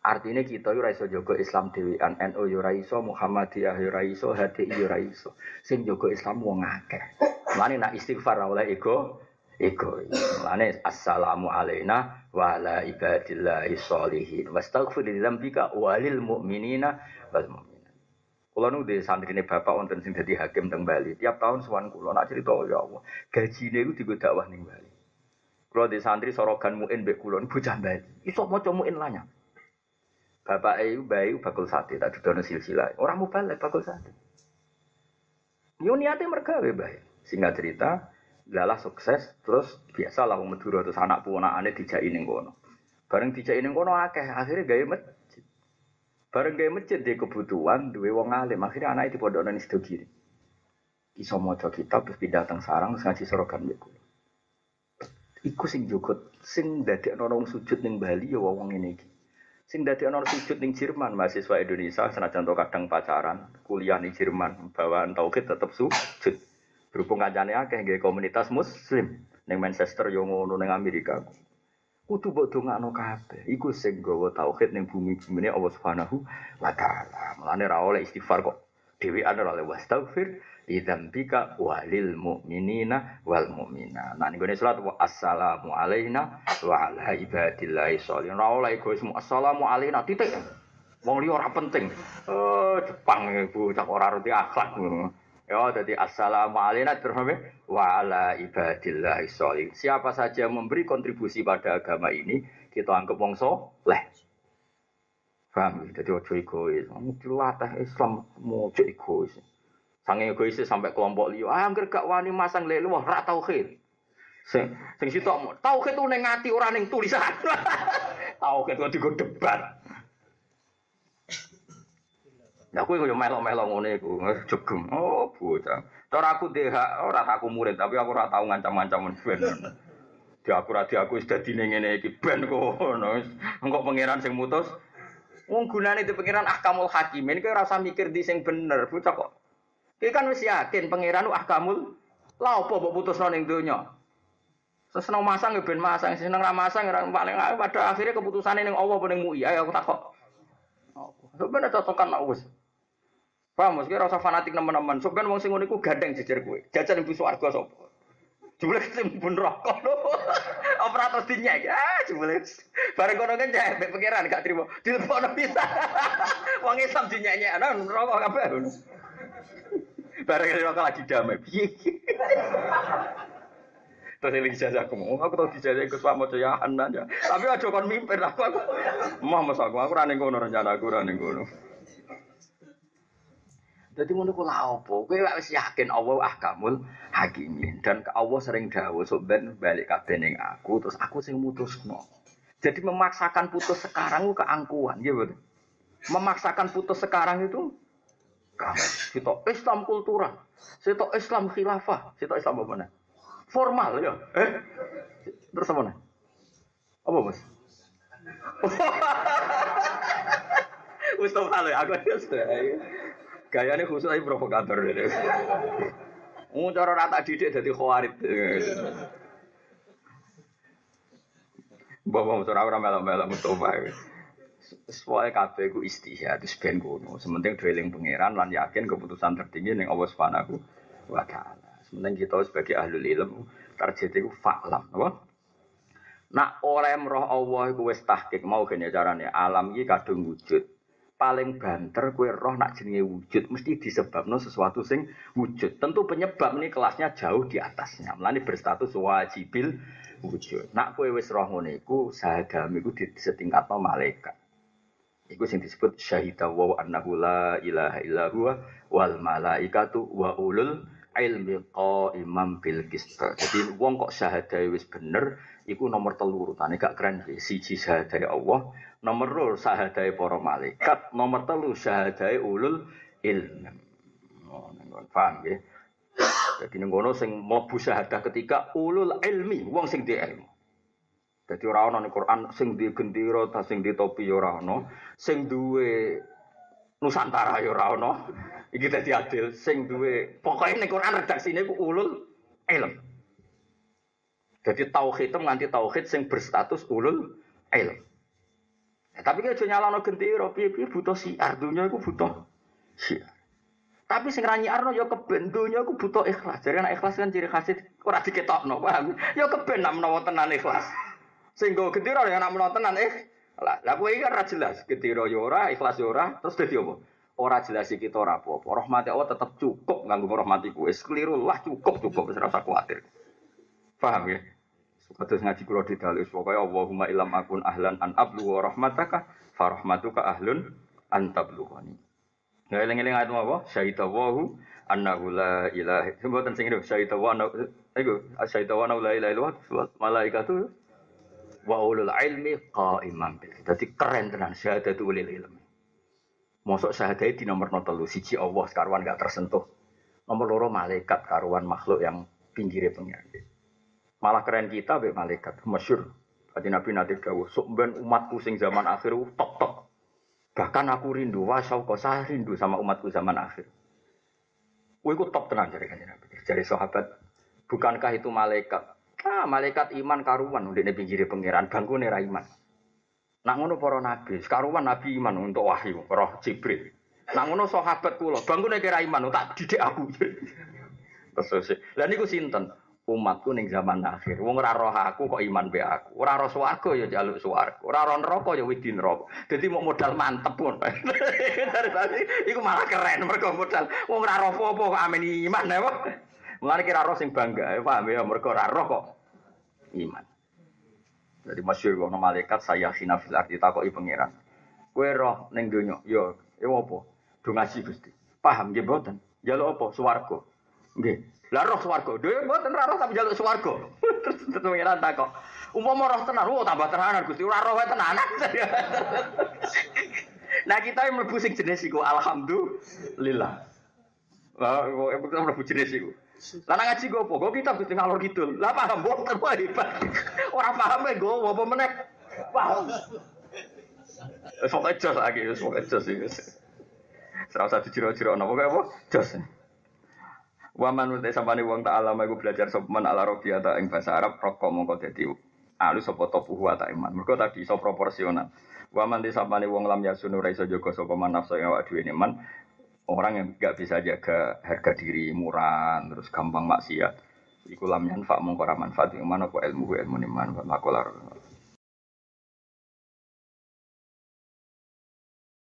Artinya kita yo iso jaga Islam dhewean, NU yo ora iso, Muhammadiyah yo ora iso, HTI yo ora iso. Sing jaga Islam wong akeh. Mulane nak istighfar oleh ego, ego. Mulane assalamu alaina wa ala ibadillahi sholihin. Wastaghfir li dzambika walil mu'minina wal mu'minat. Kula nu di santri ini bapak wonten sing dadi hakim teng Bali. Tiap tahun sowan kula nak cerita ya Allah, gajine iku digo dakwah ning Bali. Kula di santri sorogan muin mbek kula bocah Bali. Iso maca muin lanyang. Bapak Ayu bayu bakul sate tak dudono silsilah. Orang mau balik bakul sate. Yo niate mergawe bae. Singkat cerita, lalah sukses terus biasa lah wong Madura terus anak punakane dijaki ning kono. Bareng dijaki ning kono akeh, akhirnya gawe masjid. Bareng gawe masjid dia kebutuhan duwe wong alim, akhirnya anake dipondokno ning kiri. Iso maca kitab terus pindah teng sarang terus ngaji sorogan mbek. Iku sing jogot sing dadekno wong sujud ning Bali ya wong iki. Sing dadi ana sujud ning Jerman, mahasiswa Indonesia senajan to kadang pacaran, kuliah ning Jerman, bawaan tauhid tetep sujud. Berhubung kancane akeh nggih komunitas muslim ning Manchester yo ngono ning Amerika. kudu mbok dongakno kabeh. Iku sing gawa tauhid ning bumi-bumine Allah Subhanahu wa taala. Mulane ra oleh istighfar kok dhewean ora oleh wastaghfir lidzambika walil mu'minina wal mu'mina. Nah niku salat wa assalamu alaina wa ala ibadillahi sholihin. Ora oleh egoisme assalamu alaina titik. Wong liya ora penting. Oh, Jepang cak ora roti akhlak. Ya, jadi assalamu alaikum wa ala ibadillahi sholih. Siapa saja yang memberi kontribusi pada agama ini, kita anggap wong soleh. Paham? Jadi ojo egois. Dilatih Islam mau egois. Sange egois sampai kelompok liya. Ah, angger gak wani masang lelu wah ra tauhid. Sing sing sitok tauhid ku ning ati ora ning tulisan. [LAUGHS] tauhid kok digo debat. Ya aku yo melok-melok ngene iku, jegem. Oh, bocah. Cara aku DH ora aku murid, tapi aku ora tau ngancam-ngancam ben. Di aku ra aku wis dadi ngene iki ben kono. Engko pangeran sing mutus. Wong gunane di pangeran ahkamul hakimin kowe ora usah mikir di sing bener, bocah kok. Iki kan wis yakin pangeran ahkamul lha apa mbok putusno ning. Seneng masang ya ben masang, seneng ra masang ora paling pada akhirnya keputusane ning Allah apa ning MUI. Ayo aku takok. Sebenarnya cocokan mak wis. Paham, mesti rasa fanatik teman-teman. Soben wong sing ngono iku gandeng jejer kowe. Jajan ibu swarga sapa? Jumlah pun rokok lho. [LAUGHS] Operator dinyek. Ah, jumlah. Bareng kono kan mbek pangeran gak trimo. Dilepokno bisa. [LAUGHS] Wong Islam dinyek ana rokok kabeh. Bareng rokok lagi damai. Terus ini dijajah aku, oh, aku tahu dijajah ikut Pak Mojo ya aja. Tapi aja kon mimpin aku, aku. Mah mas aku, aku running kono rencana aku running kono. Jadi ngono ku lha opo? Kowe wis yakin Allah ahkamul hakimin dan ke Allah sering dawuh sok ben balik kabeh ning aku terus aku sing mutusno. Jadi memaksakan putus sekarang itu keangkuhan, ya betul. Memaksakan putus sekarang itu. Kita Islam kultural, kita Islam khilafah, kita Islam apa mana? Formal ya. Eh? Terus apa mana? Apa mas? [LAUGHS] Mustafa lo, aku sudah. Gayanya khusus aja provokator. Mau cara rata didik jadi khawarit. Bawa motor orang melok-melok Mustafa. Soalnya kabeh ku istihad itu ben kuno. Sementing dwelling pangeran lan yakin keputusan tertinggi ning Allah Subhanahu wa taala. Sementing kita sebagai ahli ilmu target itu fa'lam, apa? Nak oleh roh Allah iku wis tahqiq mau kene carane alam iki kadung wujud paling banter kue roh nak jenenge wujud mesti disebabno sesuatu sing wujud. Tentu penyebab ini kelasnya jauh di atasnya. Melani berstatus wajibil wujud. Nak kue wis roh ngono iku sahagam iku disetingkatno malaikat. Iku sing disebut syahida wa annahu la ilaha illa huwa wal malaikatu wa ulul ilmi imam bil qist. Jadi wong kok syahadae wis bener iku nomor telu urutane gak keren siji syahadae Allah, nomor loro syahadae para malaikat, nomor telu syahadae ulul ilm. Oh, paham ya? Jadi ning kono sing mlebu syahadah ketika ulul ilmi, wong sing di ilmu. Jadi ora ana ning Quran sing di gendera ta sing di topi ya ora ana, sing duwe Nusantara ya ora ana. Iki dadi adil sing duwe pokoke ning Quran redaksine ku ulul ilm. Jadi tauhid nganti tauhid sing berstatus ulul ilm. Ya, tapi kan nyala no gendera, piye-piye butuh siar, dunia itu butuh siar. Tapi sing ra nyiarno ya keben dunya iku butuh ikhlas. Jadi anak ikhlas kan ciri khas ora diketokno, paham? Ya keben nak menawa tenan ikhlas. Sing go gendera ya nak menawa tenan eh. Lah, lah kowe iki kan ra jelas, gendera ya ora, ikhlas ya ora, terus dadi apa? Ora jelas iki ora apa-apa. Rahmati Allah tetap cukup nganggo rahmatiku. Wis keliru lah cukup cukup wis ora usah kuwatir. Paham ya? Terus ngaji kula di dalil pokoknya Allahumma ilam akun ahlan an ablu wa rahmataka fa rahmatuka ahlun an tablughani. Ya eling-eling ayat apa? Syahida wahu annahu la ilaha Sebutan sing itu syahida wa iku syahida wa la ilaha illallah malaikatu wa ulul ilmi qaiman bil. Dadi keren tenan syahadatu ulil ilmi. Mosok syahadat di nomor telu siji Allah karuan gak tersentuh. Nomor loro malaikat karuan makhluk yang pinggirnya pengiran. Malah keren kita be malaikat masyur. Tadi Nabi nanti dawuh, sok ben umatku sing zaman akhir tok tok. Bahkan aku rindu, wah kok saya rindu sama umatku zaman akhir. Wih, top tenang dari kanjeng Nabi. Dari sahabat, bukankah itu malaikat Ah, malaikat iman karuan udah nih pinggir pangeran bangku nih iman. Nak ngono para nabi, karuan nabi iman untuk wahyu, roh Jibril. Nak ngono sahabat kula, bangku nih kira iman, tak didik aku. [LAUGHS] Terus, lah niku sinten? umatku ning zaman akhir. Wong ora aku kok iman be aku. Ora roh ya jaluk swarga. Ora roh ya wedi neraka. Dadi mau modal mantep pun. [LAUGHS] Dari tadi iku malah keren mergo modal. Wong ora roh apa kok amen iman ya. Mulane kira roh sing bangga, ya paham ya mergo ora roh kok iman. Jadi masyhur ono malaikat saya hina fil arti takoki pangeran. Kowe roh ning donya, yo, ya apa? Do ngaji Gusti. Paham nggih mboten? Jaluk apa? Swarga. Nggih. Lah roh swarga. Dhewe mboten roh tapi njaluk swarga. [LAUGHS] Terus pengiran takok. Umpama roh tenan, oh tambah tenanan Gusti. Ora roh tenanan. [LAUGHS] nah kita yang mlebu jenis iku alhamdulillah. Lah kok mlebu jenis iku. Lah ngaji go apa? Go kitab Gusti ngalor kidul. Lah paham mboten wae hebat. Ora paham e go apa meneh. Paham. Sok jos lagi, sok jos iki. Serasa dijiro-jiro napa kaya apa? Jos. Waman utai sampani wong tak alama iku belajar sopeman ala robiata ing bahasa Arab rokok mongko dadi alus sapa topuhu ta iman. Mergo tadi iso proporsional. Waman di sampani wong lam yasunu ra iso jaga sapa man nafsu ing awak dhewe iman. Orang yang gak bisa jaga harga diri murah, terus gampang maksiat. Iku lam yanfa manfaat ing mana apa ilmu ilmu iman makolar